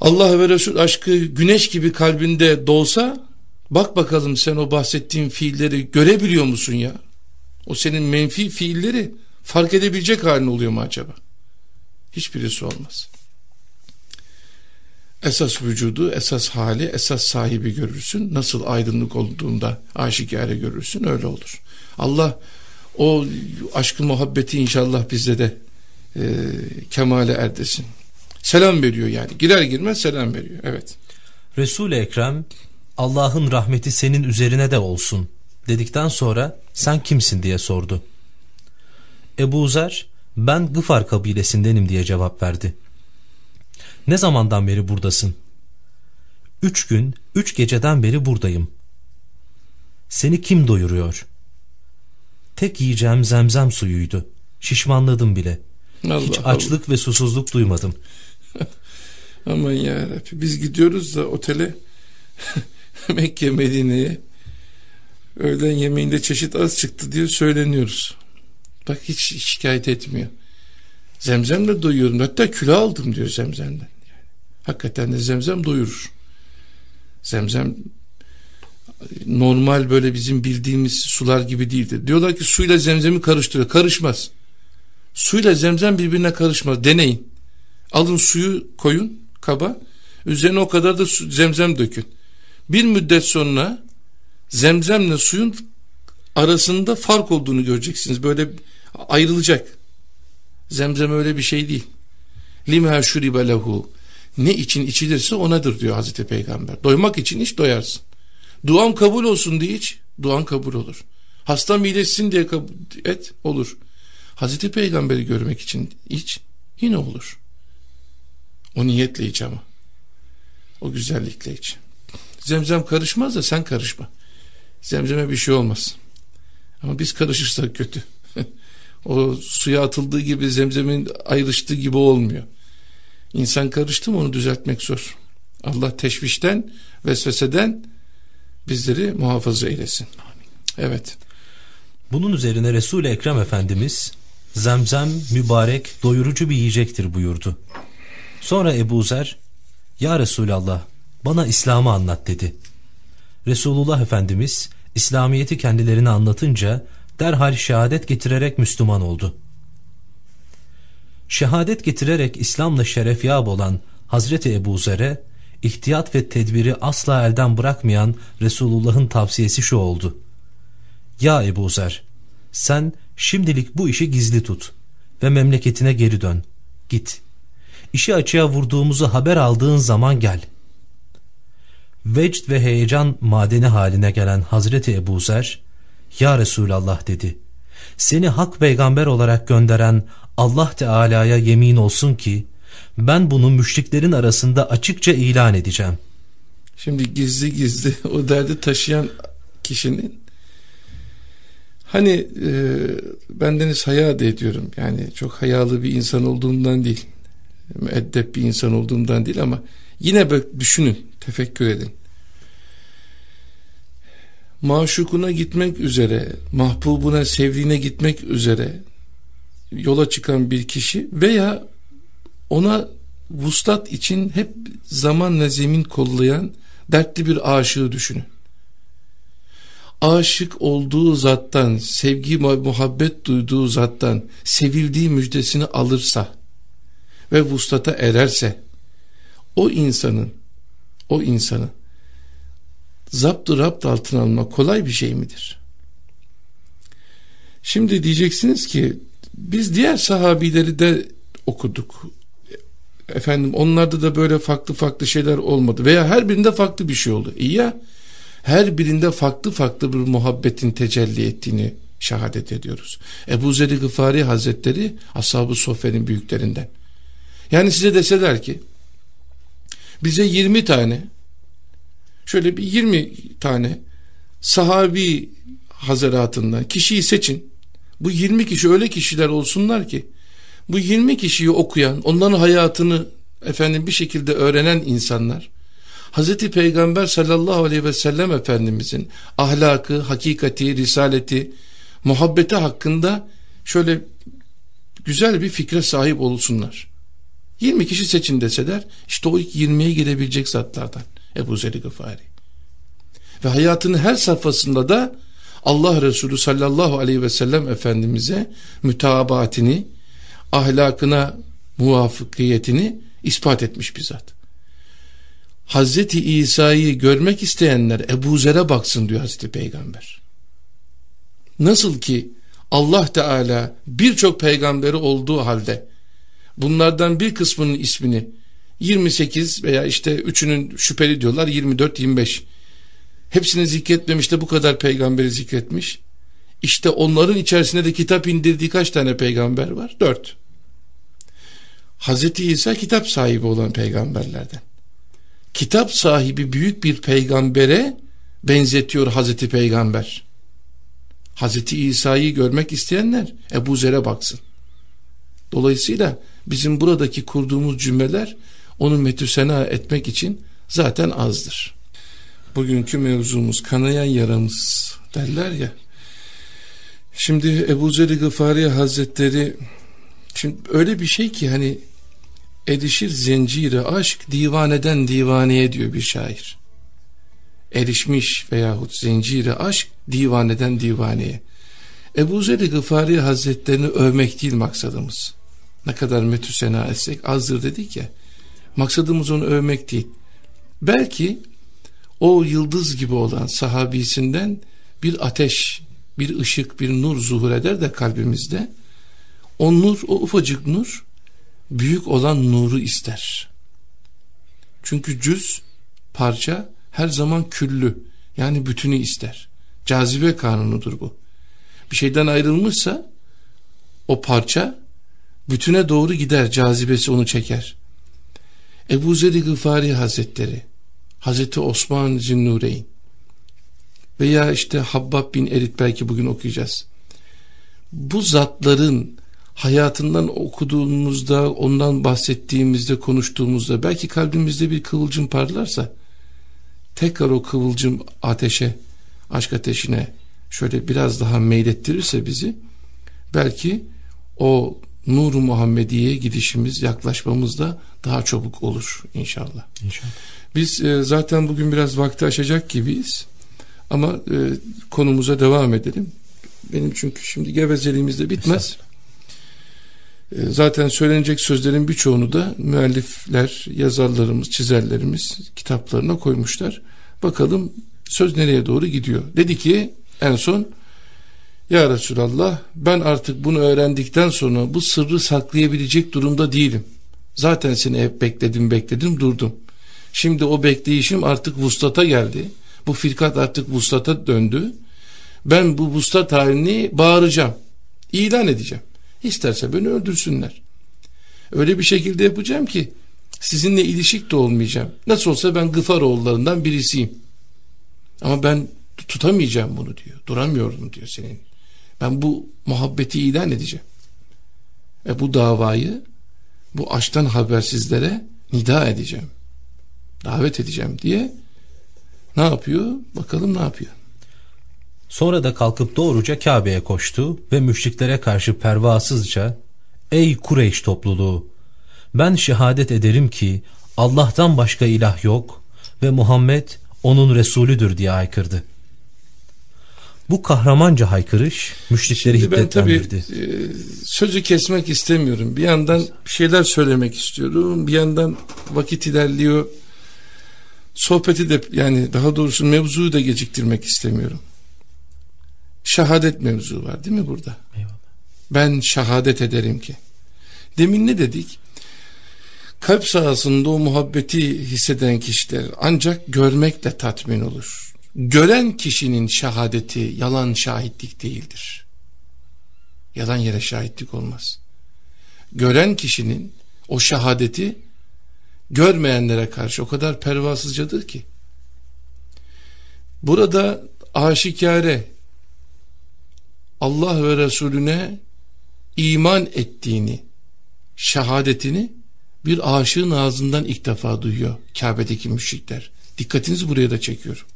Allah ve Resul aşkı güneş gibi kalbinde doğsa bak bakalım sen o bahsettiğin fiilleri görebiliyor musun ya? O senin menfi fiilleri fark edebilecek halin oluyor mu acaba? Hiçbirisi olmaz. Esas vücudu, esas hali, esas sahibi görürsün. Nasıl aydınlık olduğunda aşikare görürsün öyle olur. Allah o aşkı muhabbeti inşallah bizde de e, kemale erdesin. Selam veriyor yani. Girer girmez selam veriyor. Evet. Resul-i Ekrem Allah'ın rahmeti senin üzerine de olsun dedikten sonra sen kimsin diye sordu. Ebu Zer ben Gıfar kabilesindenim diye cevap verdi. Ne zamandan beri buradasın? Üç gün, üç geceden beri buradayım. Seni kim doyuruyor? Tek yiyeceğim zemzem suyuydu. Şişmanladım bile. Allah Hiç açlık Allah. ve susuzluk duymadım. Aman ya biz gidiyoruz da otele Mekke Medine'ye öğlen yemeğinde çeşit az çıktı diye söyleniyoruz. Bak hiç şikayet etmiyor. Zemzemle doyuyorum. Hatta kilo aldım diyor zemzemden. Yani, hakikaten de zemzem doyurur. Zemzem normal böyle bizim bildiğimiz sular gibi değildir. Diyorlar ki suyla zemzemi karıştırıyor. Karışmaz. Suyla zemzem birbirine karışmaz. Deneyin. Alın suyu koyun kaba. Üzerine o kadar da su, zemzem dökün. Bir müddet sonra zemzemle suyun arasında fark olduğunu göreceksiniz. Böyle ayrılacak. Zemzem öyle bir şey değil. Lima şuribe lehu. Ne için içilirse onadır diyor Hazreti Peygamber. Doymak için iç doyarsın. Duam kabul olsun diye iç. Duan kabul olur. Hasta iyileşsin diye kabul et olur. Hazreti Peygamber'i görmek için iç yine olur. O niyetle iç ama. O güzellikle iç. Zemzem karışmaz da sen karışma. Zemzeme bir şey olmaz. Ama biz karışırsak kötü. o suya atıldığı gibi zemzemin ayrıştığı gibi olmuyor. İnsan karıştı mı onu düzeltmek zor. Allah teşvişten, vesveseden bizleri muhafaza eylesin. Evet. Bunun üzerine Resul-i Ekrem Efendimiz zemzem mübarek doyurucu bir yiyecektir buyurdu. Sonra Ebu Zer Ya Resulallah bana İslam'ı anlat dedi. Resulullah Efendimiz İslamiyet'i kendilerine anlatınca derhal şehadet getirerek Müslüman oldu. Şehadet getirerek İslam'la şerefyab olan Hazreti Ebu Zer'e ihtiyat ve tedbiri asla elden bırakmayan Resulullah'ın tavsiyesi şu oldu. Ya Ebu Zer, sen şimdilik bu işi gizli tut ve memleketine geri dön. Git. İşi açığa vurduğumuzu haber aldığın zaman gel. Vecd ve heyecan madeni haline gelen Hazreti Ebu Zer, Ya Resulallah dedi. Seni hak peygamber olarak gönderen Allah Teala'ya yemin olsun ki, ben bunu müşriklerin arasında açıkça ilan edeceğim. Şimdi gizli gizli o derdi taşıyan kişinin hani e, bendeniz haya da ediyorum yani çok hayalı bir insan olduğumdan değil müeddep bir insan olduğumdan değil ama yine böyle düşünün tefekkür edin maşukuna gitmek üzere mahbubuna sevdiğine gitmek üzere yola çıkan bir kişi veya ona vuslat için hep zamanla zemin kollayan dertli bir aşığı düşünün. Aşık olduğu zattan, sevgi muhabbet duyduğu zattan sevildiği müjdesini alırsa ve vuslata ererse o insanın o insanın zaptı rapt altına almak kolay bir şey midir? Şimdi diyeceksiniz ki biz diğer sahabileri de okuduk. Efendim onlarda da böyle farklı farklı şeyler olmadı veya her birinde farklı bir şey oldu. İyi ya her birinde farklı farklı bir muhabbetin tecelli ettiğini şehadet ediyoruz. Ebu Zer Gıfari Hazretleri Ashab-ı Soffer'in büyüklerinden. Yani size deseler ki bize 20 tane şöyle bir 20 tane sahabi hazaratından kişiyi seçin. Bu 20 kişi öyle kişiler olsunlar ki bu 20 kişiyi okuyan, onların hayatını efendim bir şekilde öğrenen insanlar Hazreti Peygamber sallallahu aleyhi ve sellem Efendimizin ahlakı, hakikati, risaleti, muhabbeti hakkında şöyle güzel bir fikre sahip olsunlar. 20 kişi seçin deseler işte o ilk 20'ye girebilecek zatlardan Ebu Zer Gıfari. Ve hayatının her safhasında da Allah Resulü sallallahu aleyhi ve sellem Efendimiz'e mütabatini, ahlakına muvafıkiyetini ispat etmiş bir zat. Hazreti İsa'yı görmek isteyenler Ebu Zer'e baksın diyor Hazreti Peygamber. Nasıl ki Allah Teala birçok peygamberi olduğu halde bunlardan bir kısmının ismini 28 veya işte üçünün şüpheli diyorlar 24-25 hepsini zikretmemiş de bu kadar peygamberi zikretmiş. İşte onların içerisinde de kitap indirdiği kaç tane peygamber var? Dört. Hazreti İsa kitap sahibi olan peygamberlerden. Kitap sahibi büyük bir peygambere benzetiyor Hazreti Peygamber. Hazreti İsa'yı görmek isteyenler Ebu Zer'e baksın. Dolayısıyla bizim buradaki kurduğumuz cümleler onu metüsena etmek için zaten azdır. Bugünkü mevzumuz kanayan yaramız derler ya. Şimdi Ebu Zer Gıfari Hazretleri şimdi öyle bir şey ki hani erişir zencire aşk divaneden divaneye diyor bir şair. Erişmiş veyahut zencire aşk divaneden divaneye. Ebu Zer Gıfari Hazretlerini övmek değil maksadımız. Ne kadar metüsena etsek azdır dedik ya. Maksadımız onu övmek değil. Belki o yıldız gibi olan sahabisinden bir ateş, bir ışık, bir nur zuhur eder de kalbimizde. O nur, o ufacık nur büyük olan nuru ister. Çünkü cüz, parça her zaman küllü yani bütünü ister. Cazibe kanunudur bu. Bir şeyden ayrılmışsa o parça bütüne doğru gider cazibesi onu çeker. Ebu Zer-i Gıfari Hazretleri, Hazreti Osman Zinnureyn veya işte Habbab bin Erit belki bugün okuyacağız. Bu zatların hayatından okuduğumuzda, ondan bahsettiğimizde, konuştuğumuzda belki kalbimizde bir kıvılcım parlarsa tekrar o kıvılcım ateşe, aşk ateşine şöyle biraz daha meylettirirse bizi belki o Nur-u Muhammediye'ye gidişimiz, yaklaşmamız da daha çabuk olur inşallah. İnşallah. Biz e, zaten bugün biraz vakti aşacak gibiyiz. Ama e, konumuza devam edelim. Benim çünkü şimdi gevezeliğimiz de bitmez. E, zaten söylenecek sözlerin birçoğunu da müellifler, yazarlarımız, çizerlerimiz kitaplarına koymuşlar. Bakalım söz nereye doğru gidiyor. Dedi ki en son ya Resulallah ben artık bunu öğrendikten sonra bu sırrı saklayabilecek durumda değilim. Zaten seni hep bekledim bekledim durdum. Şimdi o bekleyişim artık vuslata geldi. Bu firkat artık vuslata döndü. Ben bu vuslat halini bağıracağım. İlan edeceğim. İsterse beni öldürsünler. Öyle bir şekilde yapacağım ki sizinle ilişik de olmayacağım. Nasıl olsa ben Gıfaroğullarından birisiyim. Ama ben tutamayacağım bunu diyor. Duramıyorum diyor senin. Ben bu muhabbeti ilan edeceğim. Ve bu davayı bu aşktan habersizlere nida edeceğim. Davet edeceğim diye ne yapıyor? Bakalım ne yapıyor. Sonra da kalkıp doğruca Kabe'ye koştu ve müşriklere karşı pervasızca Ey Kureyş topluluğu! Ben şehadet ederim ki Allah'tan başka ilah yok ve Muhammed onun Resulüdür diye haykırdı. Bu kahramanca haykırış müşrikleri Şimdi ben tabii hiddetlendirdi. e, sözü kesmek istemiyorum. Bir yandan bir şeyler söylemek istiyorum. Bir yandan vakit ilerliyor. Sohbeti de yani daha doğrusu mevzuyu da geciktirmek istemiyorum. Şehadet mevzu var değil mi burada? Eyvallah. Ben şehadet ederim ki. Demin ne dedik? Kalp sahasında o muhabbeti hisseden kişiler ancak görmekle tatmin olur. Gören kişinin şehadeti yalan şahitlik değildir. Yalan yere şahitlik olmaz. Gören kişinin o şehadeti görmeyenlere karşı o kadar pervasızcadır ki. Burada aşikare Allah ve Resulüne iman ettiğini, şehadetini bir aşığın ağzından ilk defa duyuyor Kabe'deki müşrikler. Dikkatinizi buraya da çekiyorum.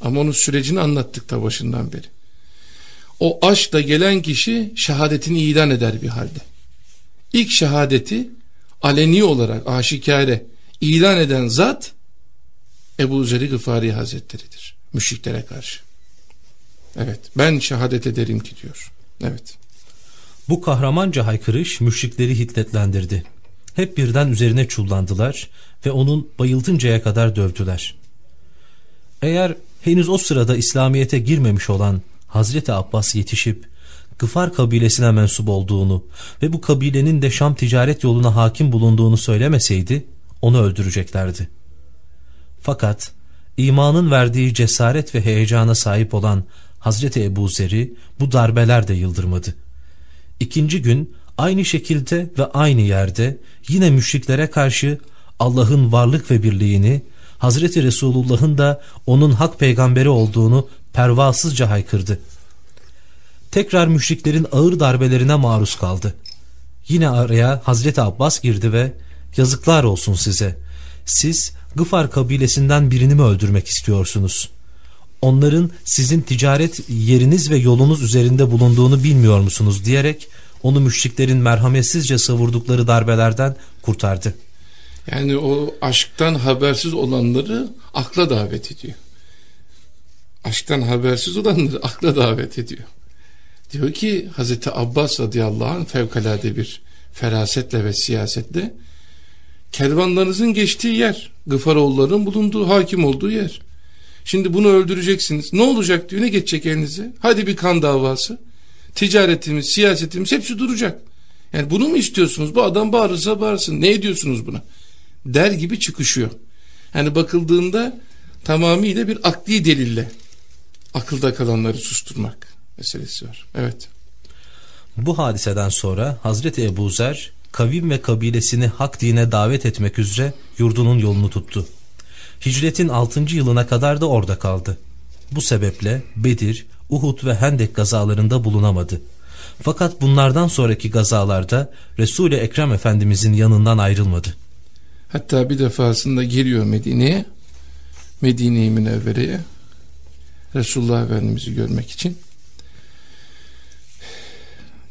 Ama onun sürecini anlattık da başından beri. O aşkla gelen kişi şehadetini ilan eder bir halde. İlk şehadeti aleni olarak aşikare ilan eden zat Ebu Zeri Gıfari Hazretleri'dir. Müşriklere karşı. Evet ben şehadet ederim ki diyor. Evet. Bu kahramanca haykırış müşrikleri hiddetlendirdi. Hep birden üzerine çullandılar ve onun bayıltıncaya kadar dövdüler. Eğer henüz o sırada İslamiyet'e girmemiş olan Hazreti Abbas yetişip Gıfar kabilesine mensup olduğunu ve bu kabilenin de Şam ticaret yoluna hakim bulunduğunu söylemeseydi onu öldüreceklerdi. Fakat imanın verdiği cesaret ve heyecana sahip olan Hazreti Ebu Zer'i bu darbeler de yıldırmadı. İkinci gün aynı şekilde ve aynı yerde yine müşriklere karşı Allah'ın varlık ve birliğini, Hazreti Resulullah'ın da onun hak peygamberi olduğunu pervasızca haykırdı. Tekrar müşriklerin ağır darbelerine maruz kaldı. Yine araya Hazreti Abbas girdi ve yazıklar olsun size. Siz Gıfar kabilesinden birini mi öldürmek istiyorsunuz? Onların sizin ticaret yeriniz ve yolunuz üzerinde bulunduğunu bilmiyor musunuz diyerek onu müşriklerin merhametsizce savurdukları darbelerden kurtardı. Yani o aşktan habersiz olanları akla davet ediyor. Aşktan habersiz olanları akla davet ediyor. Diyor ki Hazreti Abbas radıyallahu anh fevkalade bir ferasetle ve siyasetle kervanlarınızın geçtiği yer, Gıfaroğulların bulunduğu, hakim olduğu yer. Şimdi bunu öldüreceksiniz. Ne olacak diyor, ne geçecek elinize? Hadi bir kan davası. Ticaretimiz, siyasetimiz hepsi duracak. Yani bunu mu istiyorsunuz? Bu adam bağırırsa bağırsın. Ne ediyorsunuz buna? Der gibi çıkışıyor. Yani bakıldığında tamamıyla bir akli delille akılda kalanları susturmak meselesi var. Evet. Bu hadiseden sonra Hazreti Ebu Zer kavim ve kabilesini hak dine davet etmek üzere yurdunun yolunu tuttu. Hicretin 6. yılına kadar da orada kaldı. Bu sebeple Bedir, Uhud ve Hendek gazalarında bulunamadı. Fakat bunlardan sonraki gazalarda Resul-i Ekrem Efendimizin yanından ayrılmadı. Hatta bir defasında geliyor Medine'ye, Medine-i Münevvere'ye Resulullah Efendimiz'i görmek için.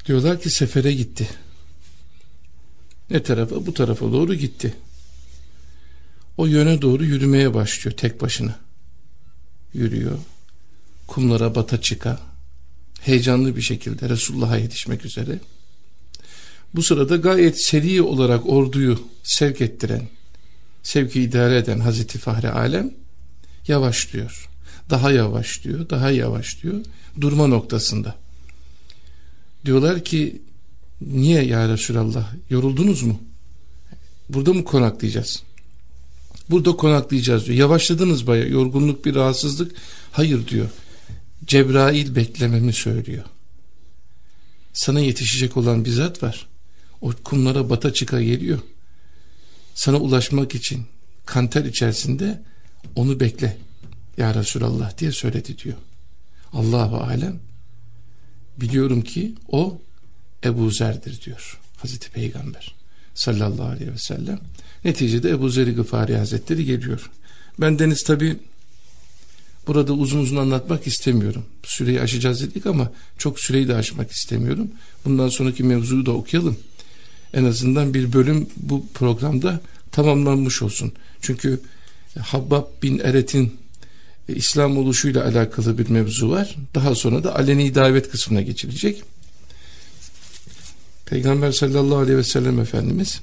Diyorlar ki sefere gitti. Ne tarafa? Bu tarafa doğru gitti. O yöne doğru yürümeye başlıyor tek başına. Yürüyor. Kumlara bata çıka. Heyecanlı bir şekilde Resulullah'a yetişmek üzere. Bu sırada gayet seri olarak orduyu sevk ettiren, sevki idare eden Hazreti Fahri Alem yavaşlıyor. Daha yavaşlıyor, daha yavaşlıyor. Durma noktasında. Diyorlar ki niye ya Resulallah yoruldunuz mu? Burada mı konaklayacağız? Burada konaklayacağız diyor. Yavaşladınız baya yorgunluk bir rahatsızlık. Hayır diyor. Cebrail beklememi söylüyor. Sana yetişecek olan bir zat var. O kumlara bata çıka geliyor. Sana ulaşmak için kanter içerisinde onu bekle. ya Resulallah diye söyledi diyor. Allahu alem biliyorum ki o Ebu Zer'dir diyor Hazreti Peygamber sallallahu aleyhi ve sellem. Neticede Ebu Zer-i Gıfari Hazretleri geliyor. Ben Deniz tabi burada uzun uzun anlatmak istemiyorum. Süreyi aşacağız dedik ama çok süreyi de aşmak istemiyorum. Bundan sonraki mevzuyu da okuyalım. En azından bir bölüm bu programda tamamlanmış olsun. Çünkü Habbab bin Eret'in İslam oluşuyla alakalı bir mevzu var. Daha sonra da aleni davet kısmına geçilecek. Peygamber sallallahu aleyhi ve sellem Efendimiz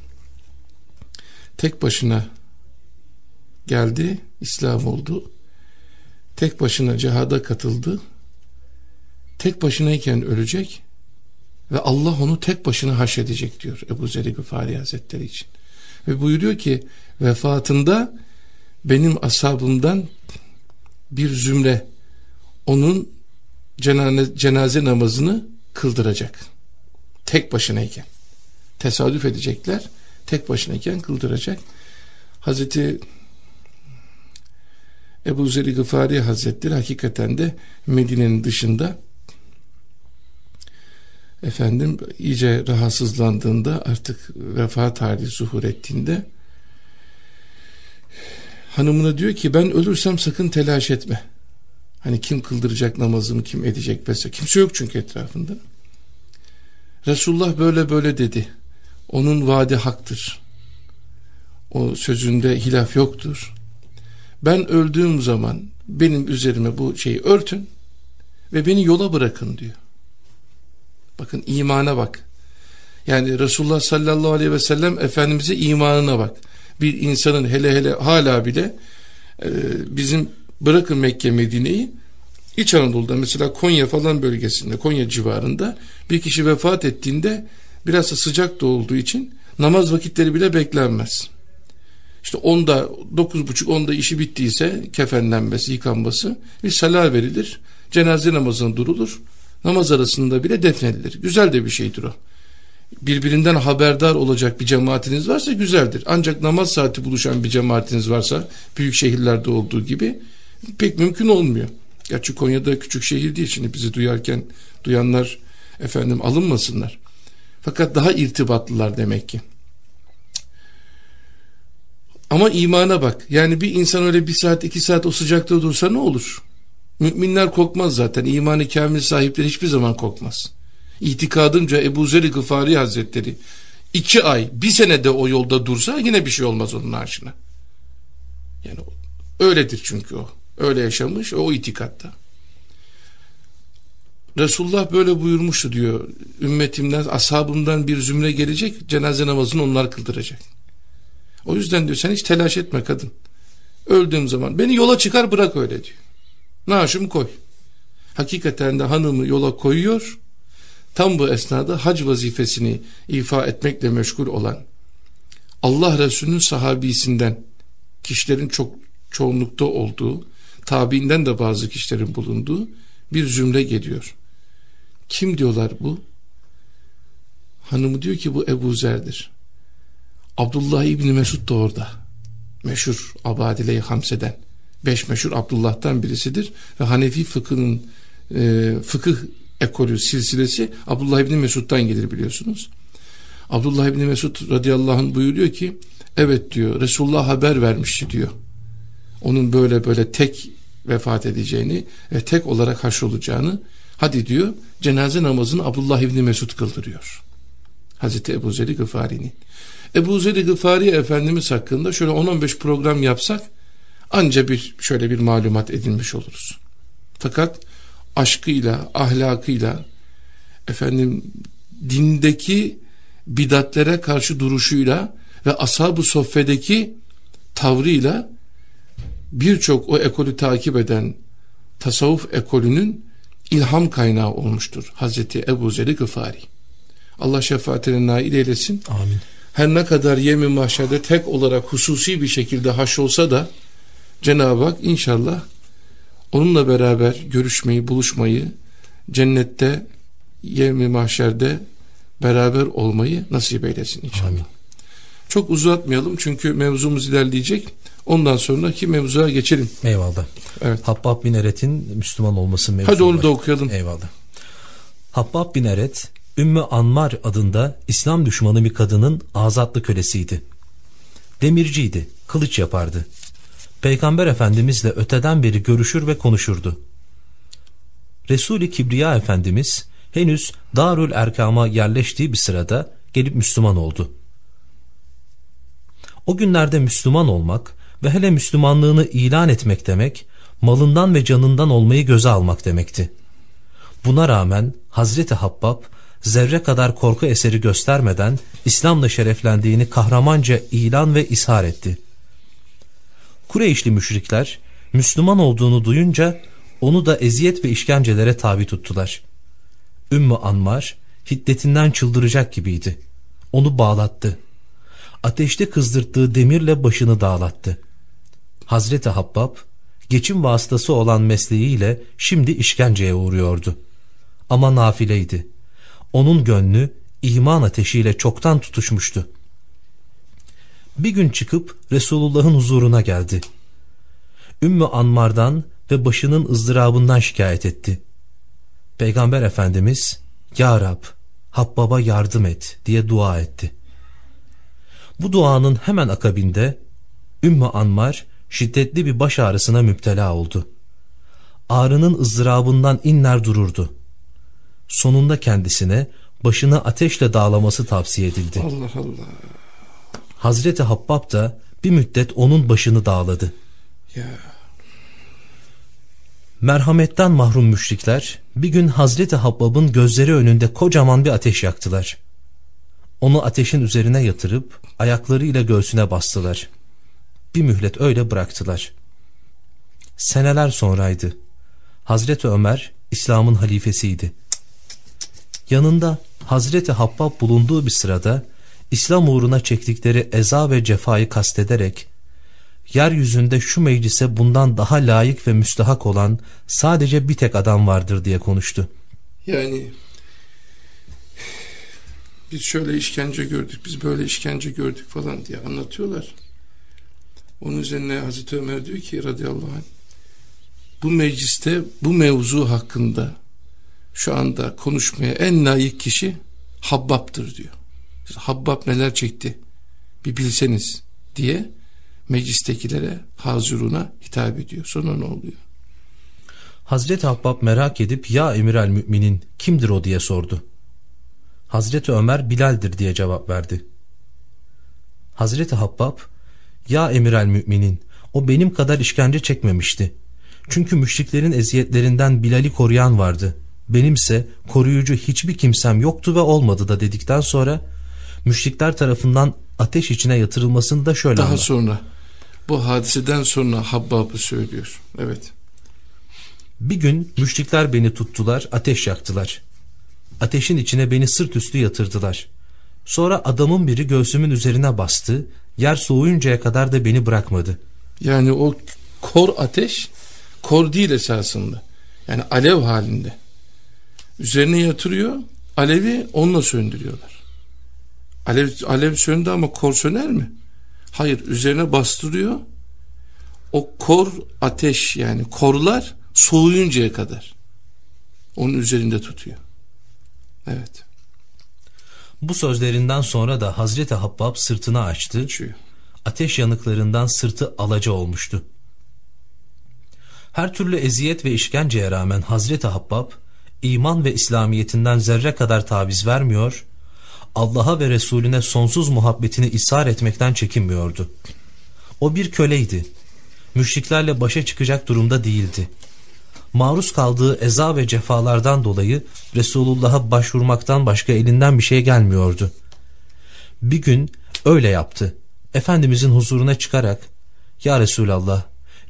tek başına geldi, İslam oldu. Tek başına cihada katıldı. Tek başınayken ölecek ve Allah onu tek başına haşredecek diyor Ebu Zer-i Gıfari Hazretleri için. Ve buyuruyor ki vefatında benim ashabımdan bir zümre onun cenaze, cenaze namazını kıldıracak. Tek başınayken. Tesadüf edecekler. Tek başınayken kıldıracak. Hazreti Ebu Zer-i Gıfari Hazretleri hakikaten de Medine'nin dışında efendim iyice rahatsızlandığında artık vefat hali zuhur ettiğinde hanımına diyor ki ben ölürsem sakın telaş etme. Hani kim kıldıracak namazımı kim edecek vesaire. Kimse yok çünkü etrafında. Resulullah böyle böyle dedi. Onun vaadi haktır. O sözünde hilaf yoktur. Ben öldüğüm zaman benim üzerime bu şeyi örtün ve beni yola bırakın diyor. Bakın imana bak. Yani Resulullah sallallahu aleyhi ve sellem Efendimiz'e imanına bak. Bir insanın hele hele hala bile e, bizim bırakın Mekke Medine'yi İç Anadolu'da mesela Konya falan bölgesinde Konya civarında bir kişi vefat ettiğinde biraz da sıcak da olduğu için namaz vakitleri bile beklenmez. İşte onda dokuz buçuk onda işi bittiyse kefenlenmesi yıkanması bir salar verilir. Cenaze namazına durulur. Namaz arasında bile defnedilir. Güzel de bir şeydir o. Birbirinden haberdar olacak bir cemaatiniz varsa güzeldir. Ancak namaz saati buluşan bir cemaatiniz varsa büyük şehirlerde olduğu gibi pek mümkün olmuyor. Gerçi Konya'da küçük şehir değil şimdi bizi duyarken duyanlar efendim alınmasınlar. Fakat daha irtibatlılar demek ki. Ama imana bak. Yani bir insan öyle bir saat iki saat o sıcakta dursa ne olur? Müminler korkmaz zaten. İmanı kamil sahipleri hiçbir zaman korkmaz. İtikadımca Ebu Zer-i Gıfari Hazretleri iki ay bir senede o yolda dursa yine bir şey olmaz onun arşına. Yani öyledir çünkü o. Öyle yaşamış o itikatta. Resulullah böyle buyurmuştu diyor. Ümmetimden, ashabımdan bir zümre gelecek, cenaze namazını onlar kıldıracak. O yüzden diyor sen hiç telaş etme kadın. Öldüğüm zaman beni yola çıkar bırak öyle diyor. Naaşımı koy. Hakikaten de hanımı yola koyuyor. Tam bu esnada hac vazifesini ifa etmekle meşgul olan Allah Resulü'nün sahabisinden kişilerin çok çoğunlukta olduğu tabiinden de bazı kişilerin bulunduğu bir zümre geliyor. Kim diyorlar bu? Hanımı diyor ki bu Ebu Zer'dir. Abdullah İbni Mesud da orada. Meşhur Abadile-i Hamse'den. Beş meşhur Abdullah'tan birisidir. Ve Hanefi fıkhının e, fıkıh ekolü silsilesi Abdullah İbni Mesud'dan gelir biliyorsunuz. Abdullah İbni Mesud radıyallahu anh buyuruyor ki evet diyor Resulullah haber vermişti diyor. Onun böyle böyle tek vefat edeceğini ve tek olarak haşrolacağını hadi diyor cenaze namazını Abdullah İbni Mesud kıldırıyor. Hazreti Ebu Zeri Gıfari'nin. Ebu Zeri Gıfari Efendimiz hakkında şöyle 10-15 program yapsak anca bir şöyle bir malumat edinmiş oluruz. Fakat aşkıyla, ahlakıyla efendim dindeki bidatlere karşı duruşuyla ve ashab-ı soffedeki tavrıyla birçok o ekolü takip eden tasavvuf ekolünün ilham kaynağı olmuştur. Hazreti Ebu Zer'i Gıfari. Allah şefaatine nail eylesin. Amin. Her ne kadar yemin mahşerde tek olarak hususi bir şekilde haş olsa da Cenab-ı Hak inşallah onunla beraber görüşmeyi, buluşmayı, cennette yemin mahşerde beraber olmayı nasip eylesin inşallah. Amin. Çok uzatmayalım çünkü mevzumuz ilerleyecek. Ondan sonraki mevzuya geçelim. Eyvallah. Evet. Habbab bin Eret'in Müslüman olması mevzu Hadi onu var. da okuyalım. Eyvallah. Habbab bin Eret, Ümmü Anmar adında İslam düşmanı bir kadının azatlı kölesiydi. Demirciydi, kılıç yapardı. Peygamber Efendimizle öteden beri görüşür ve konuşurdu. Resul-i Kibriya Efendimiz henüz Darül Erkam'a yerleştiği bir sırada gelip Müslüman oldu. O günlerde Müslüman olmak ve hele Müslümanlığını ilan etmek demek, malından ve canından olmayı göze almak demekti. Buna rağmen Hazreti Habbab zerre kadar korku eseri göstermeden İslam'la şereflendiğini kahramanca ilan ve ishar etti. Kureyşli müşrikler Müslüman olduğunu duyunca onu da eziyet ve işkencelere tabi tuttular. Ümmü Anmar hiddetinden çıldıracak gibiydi. Onu bağlattı. Ateşte kızdırttığı demirle başını dağlattı. Hazreti Habbab geçim vasıtası olan mesleğiyle şimdi işkenceye uğruyordu. Ama nafileydi. Onun gönlü iman ateşiyle çoktan tutuşmuştu. Bir gün çıkıp Resulullah'ın huzuruna geldi. Ümmü Anmar'dan ve başının ızdırabından şikayet etti. Peygamber Efendimiz, Ya Rab, Habbab'a yardım et diye dua etti. Bu duanın hemen akabinde Ümmü Anmar şiddetli bir baş ağrısına müptela oldu. Ağrının ızdırabından inler dururdu. Sonunda kendisine başını ateşle dağlaması tavsiye edildi. Allah Allah. Hazreti Habbab da bir müddet onun başını dağladı. Ya. Merhametten mahrum müşrikler bir gün Hazreti Habbab'ın gözleri önünde kocaman bir ateş yaktılar. Onu ateşin üzerine yatırıp ayaklarıyla göğsüne bastılar. Bir mühlet öyle bıraktılar. Seneler sonraydı. Hazreti Ömer İslam'ın halifesiydi. Yanında Hazreti Habbab bulunduğu bir sırada İslam uğruna çektikleri eza ve cefayı kastederek yeryüzünde şu meclise bundan daha layık ve müstahak olan sadece bir tek adam vardır diye konuştu. Yani biz şöyle işkence gördük, biz böyle işkence gördük falan diye anlatıyorlar. Onun üzerine Hazreti Ömer diyor ki radıyallahu anh bu mecliste bu mevzu hakkında şu anda konuşmaya en layık kişi Habbab'dır diyor. Habbab neler çekti bir bilseniz diye meclistekilere hazuruna hitap ediyor. Sonra ne oluyor? Hazreti Habbab merak edip ya emir el müminin kimdir o diye sordu. Hazreti Ömer Bilal'dir diye cevap verdi. Hazreti Habbab ya emir el müminin o benim kadar işkence çekmemişti. Çünkü müşriklerin eziyetlerinden Bilal'i koruyan vardı. Benimse koruyucu hiçbir kimsem yoktu ve olmadı da dedikten sonra müşrikler tarafından ateş içine yatırılmasını da şöyle Daha anlat. sonra bu hadiseden sonra Habbab'ı söylüyor. Evet. Bir gün müşrikler beni tuttular, ateş yaktılar. Ateşin içine beni sırt üstü yatırdılar. Sonra adamın biri göğsümün üzerine bastı, yer soğuyuncaya kadar da beni bırakmadı. Yani o kor ateş kor değil esasında. Yani alev halinde. Üzerine yatırıyor, alevi onunla söndürüyorlar. Alev, alev söndü ama kor söner mi? Hayır, üzerine bastırıyor. O kor ateş yani korlar soğuyuncaya kadar. Onun üzerinde tutuyor. Evet. Bu sözlerinden sonra da Hazreti Habbab sırtını açtı. Açıyor. Ateş yanıklarından sırtı alaca olmuştu. Her türlü eziyet ve işkenceye rağmen Hazreti Habbab iman ve İslamiyetinden zerre kadar taviz vermiyor, Allah'a ve Resulüne sonsuz muhabbetini ishar etmekten çekinmiyordu. O bir köleydi. Müşriklerle başa çıkacak durumda değildi. Maruz kaldığı eza ve cefalardan dolayı Resulullah'a başvurmaktan başka elinden bir şey gelmiyordu. Bir gün öyle yaptı. Efendimizin huzuruna çıkarak Ya Resulallah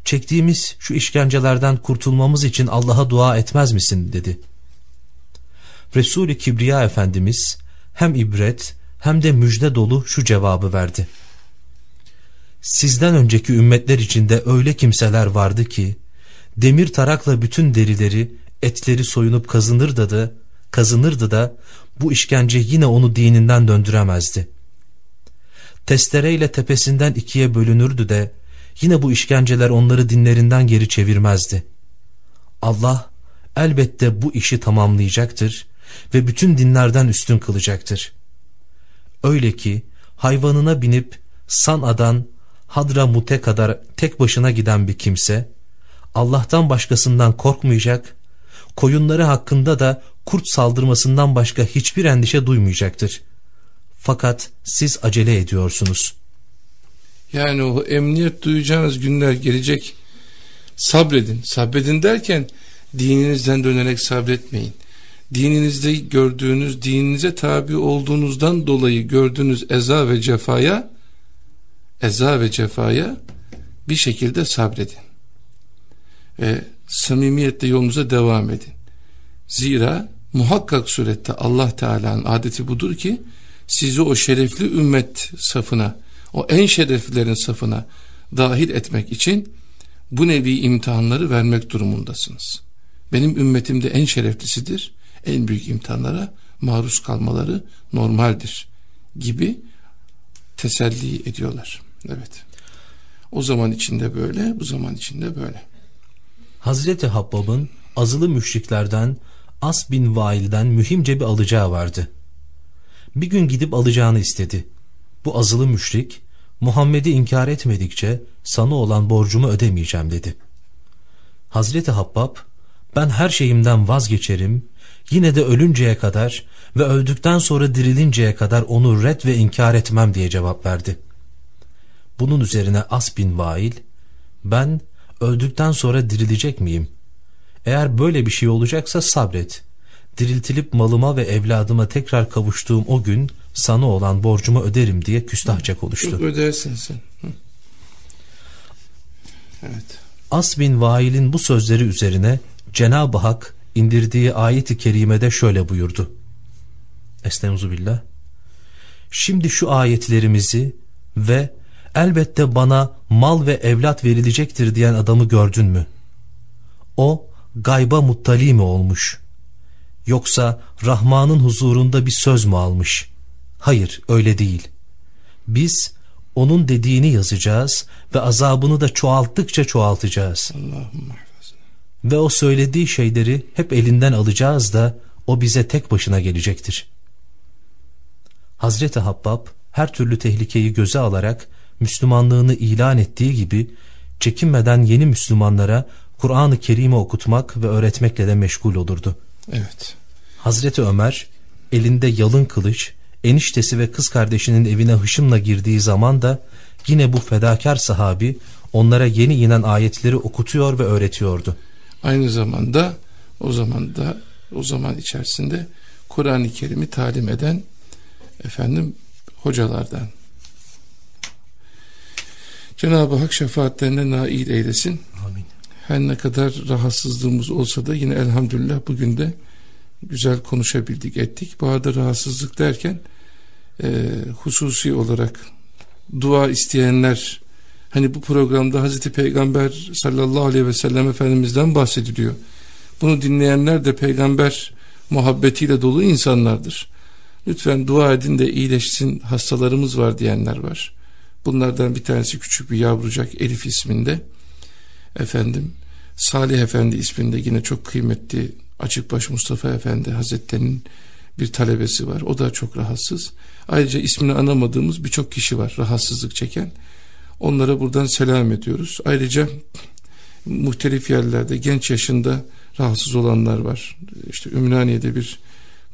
çektiğimiz şu işkencelerden kurtulmamız için Allah'a dua etmez misin dedi. Resul-i Kibriya Efendimiz hem ibret hem de müjde dolu şu cevabı verdi. Sizden önceki ümmetler içinde öyle kimseler vardı ki demir tarakla bütün derileri, etleri soyunup kazınırdı da, kazınırdı da bu işkence yine onu dininden döndüremezdi. Testereyle tepesinden ikiye bölünürdü de yine bu işkenceler onları dinlerinden geri çevirmezdi. Allah elbette bu işi tamamlayacaktır ve bütün dinlerden üstün kılacaktır. Öyle ki hayvanına binip San'a'dan Hadramut'e kadar tek başına giden bir kimse Allah'tan başkasından korkmayacak, koyunları hakkında da kurt saldırmasından başka hiçbir endişe duymayacaktır. Fakat siz acele ediyorsunuz. Yani o emniyet duyacağınız günler gelecek. Sabredin. Sabredin derken dininizden dönerek sabretmeyin. Dininizde gördüğünüz, dininize tabi olduğunuzdan dolayı gördüğünüz eza ve cefaya eza ve cefaya bir şekilde sabredin. Ve samimiyetle yolunuza devam edin. Zira muhakkak surette Allah Teala'nın adeti budur ki sizi o şerefli ümmet safına, o en şereflilerin safına dahil etmek için bu nevi imtihanları vermek durumundasınız. Benim ümmetim de en şereflisidir. En büyük imtihanlara maruz kalmaları normaldir gibi teselli ediyorlar. Evet. O zaman içinde böyle, bu zaman içinde böyle. Hazreti Habbab'ın azılı müşriklerden As bin Vail'den mühimce bir alacağı vardı. Bir gün gidip alacağını istedi. Bu azılı müşrik, Muhammed'i inkar etmedikçe sana olan borcumu ödemeyeceğim dedi. Hazreti Habbab, ben her şeyimden vazgeçerim, yine de ölünceye kadar ve öldükten sonra dirilinceye kadar onu red ve inkar etmem diye cevap verdi. Bunun üzerine As bin Vail, ben öldükten sonra dirilecek miyim? Eğer böyle bir şey olacaksa sabret. Diriltilip malıma ve evladıma tekrar kavuştuğum o gün sana olan borcumu öderim diye küstahça konuştu. Çok ödersin sen. Evet. As bin Vail'in bu sözleri üzerine Cenab-ı Hak indirdiği ayeti kerimede şöyle buyurdu. Estağfirullah. Şimdi şu ayetlerimizi ve elbette bana mal ve evlat verilecektir diyen adamı gördün mü? O gayba muttali mi olmuş? Yoksa Rahman'ın huzurunda bir söz mü almış? Hayır öyle değil. Biz onun dediğini yazacağız ve azabını da çoğalttıkça çoğaltacağız. Ve o söylediği şeyleri hep elinden alacağız da o bize tek başına gelecektir. Hazreti Habbab her türlü tehlikeyi göze alarak Müslümanlığını ilan ettiği gibi çekinmeden yeni Müslümanlara Kur'an-ı Kerim'i okutmak ve öğretmekle de meşgul olurdu. Evet. Hazreti Ömer elinde yalın kılıç, eniştesi ve kız kardeşinin evine hışımla girdiği zaman da yine bu fedakar sahabi onlara yeni inen ayetleri okutuyor ve öğretiyordu. Aynı zamanda o zaman da o zaman içerisinde Kur'an-ı Kerim'i talim eden efendim hocalardan Cenab-ı Hak şefaatlerine nail eylesin. Amin. Her ne kadar rahatsızlığımız olsa da yine elhamdülillah bugün de güzel konuşabildik ettik. Bu arada rahatsızlık derken e, hususi olarak dua isteyenler hani bu programda Hazreti Peygamber sallallahu aleyhi ve sellem Efendimiz'den bahsediliyor. Bunu dinleyenler de peygamber muhabbetiyle dolu insanlardır. Lütfen dua edin de iyileşsin hastalarımız var diyenler var. Bunlardan bir tanesi küçük bir yavrucak Elif isminde. Efendim Salih Efendi isminde yine çok kıymetli Açıkbaş Mustafa Efendi Hazretleri'nin bir talebesi var. O da çok rahatsız. Ayrıca ismini anamadığımız birçok kişi var rahatsızlık çeken. Onlara buradan selam ediyoruz. Ayrıca muhtelif yerlerde genç yaşında rahatsız olanlar var. İşte Ümraniye'de bir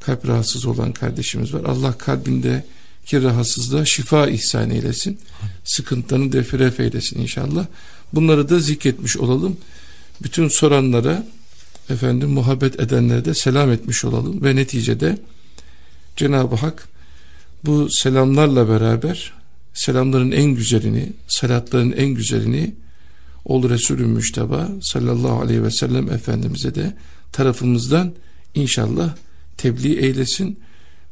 kalp rahatsız olan kardeşimiz var. Allah kalbinde ki rahatsızlığa şifa ihsan eylesin. Sıkıntılarını defiref eylesin inşallah. Bunları da zikretmiş olalım. Bütün soranlara efendim muhabbet edenlere de selam etmiş olalım ve neticede Cenab-ı Hak bu selamlarla beraber selamların en güzelini, salatların en güzelini ol Resulü Müşteba sallallahu aleyhi ve sellem Efendimiz'e de tarafımızdan inşallah tebliğ eylesin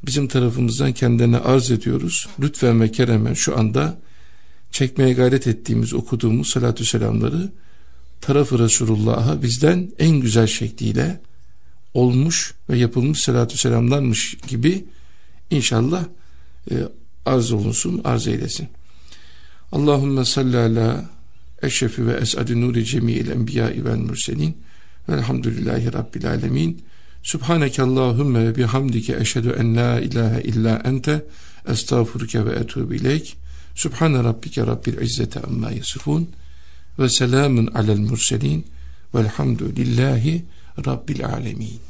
bizim tarafımızdan kendilerine arz ediyoruz. Lütfen ve keremen şu anda çekmeye gayret ettiğimiz, okuduğumuz salatü selamları tarafı Resulullah'a bizden en güzel şekliyle olmuş ve yapılmış salatü selamlarmış gibi inşallah e, arz olunsun, arz eylesin. Allahümme salli ala eşrefi ve es'adü nuri cemiyil enbiya vel mürselin. Velhamdülillahi rabbil alemin. Subhaneke Allahümme ve bihamdike eşhedü en la ilahe illa ente. Estağfurke ve etubu ileyk. Subhane rabbike rabbil izzete amma yasifun. Ve selamun alel murselin velhamdülillahi rabbil alemin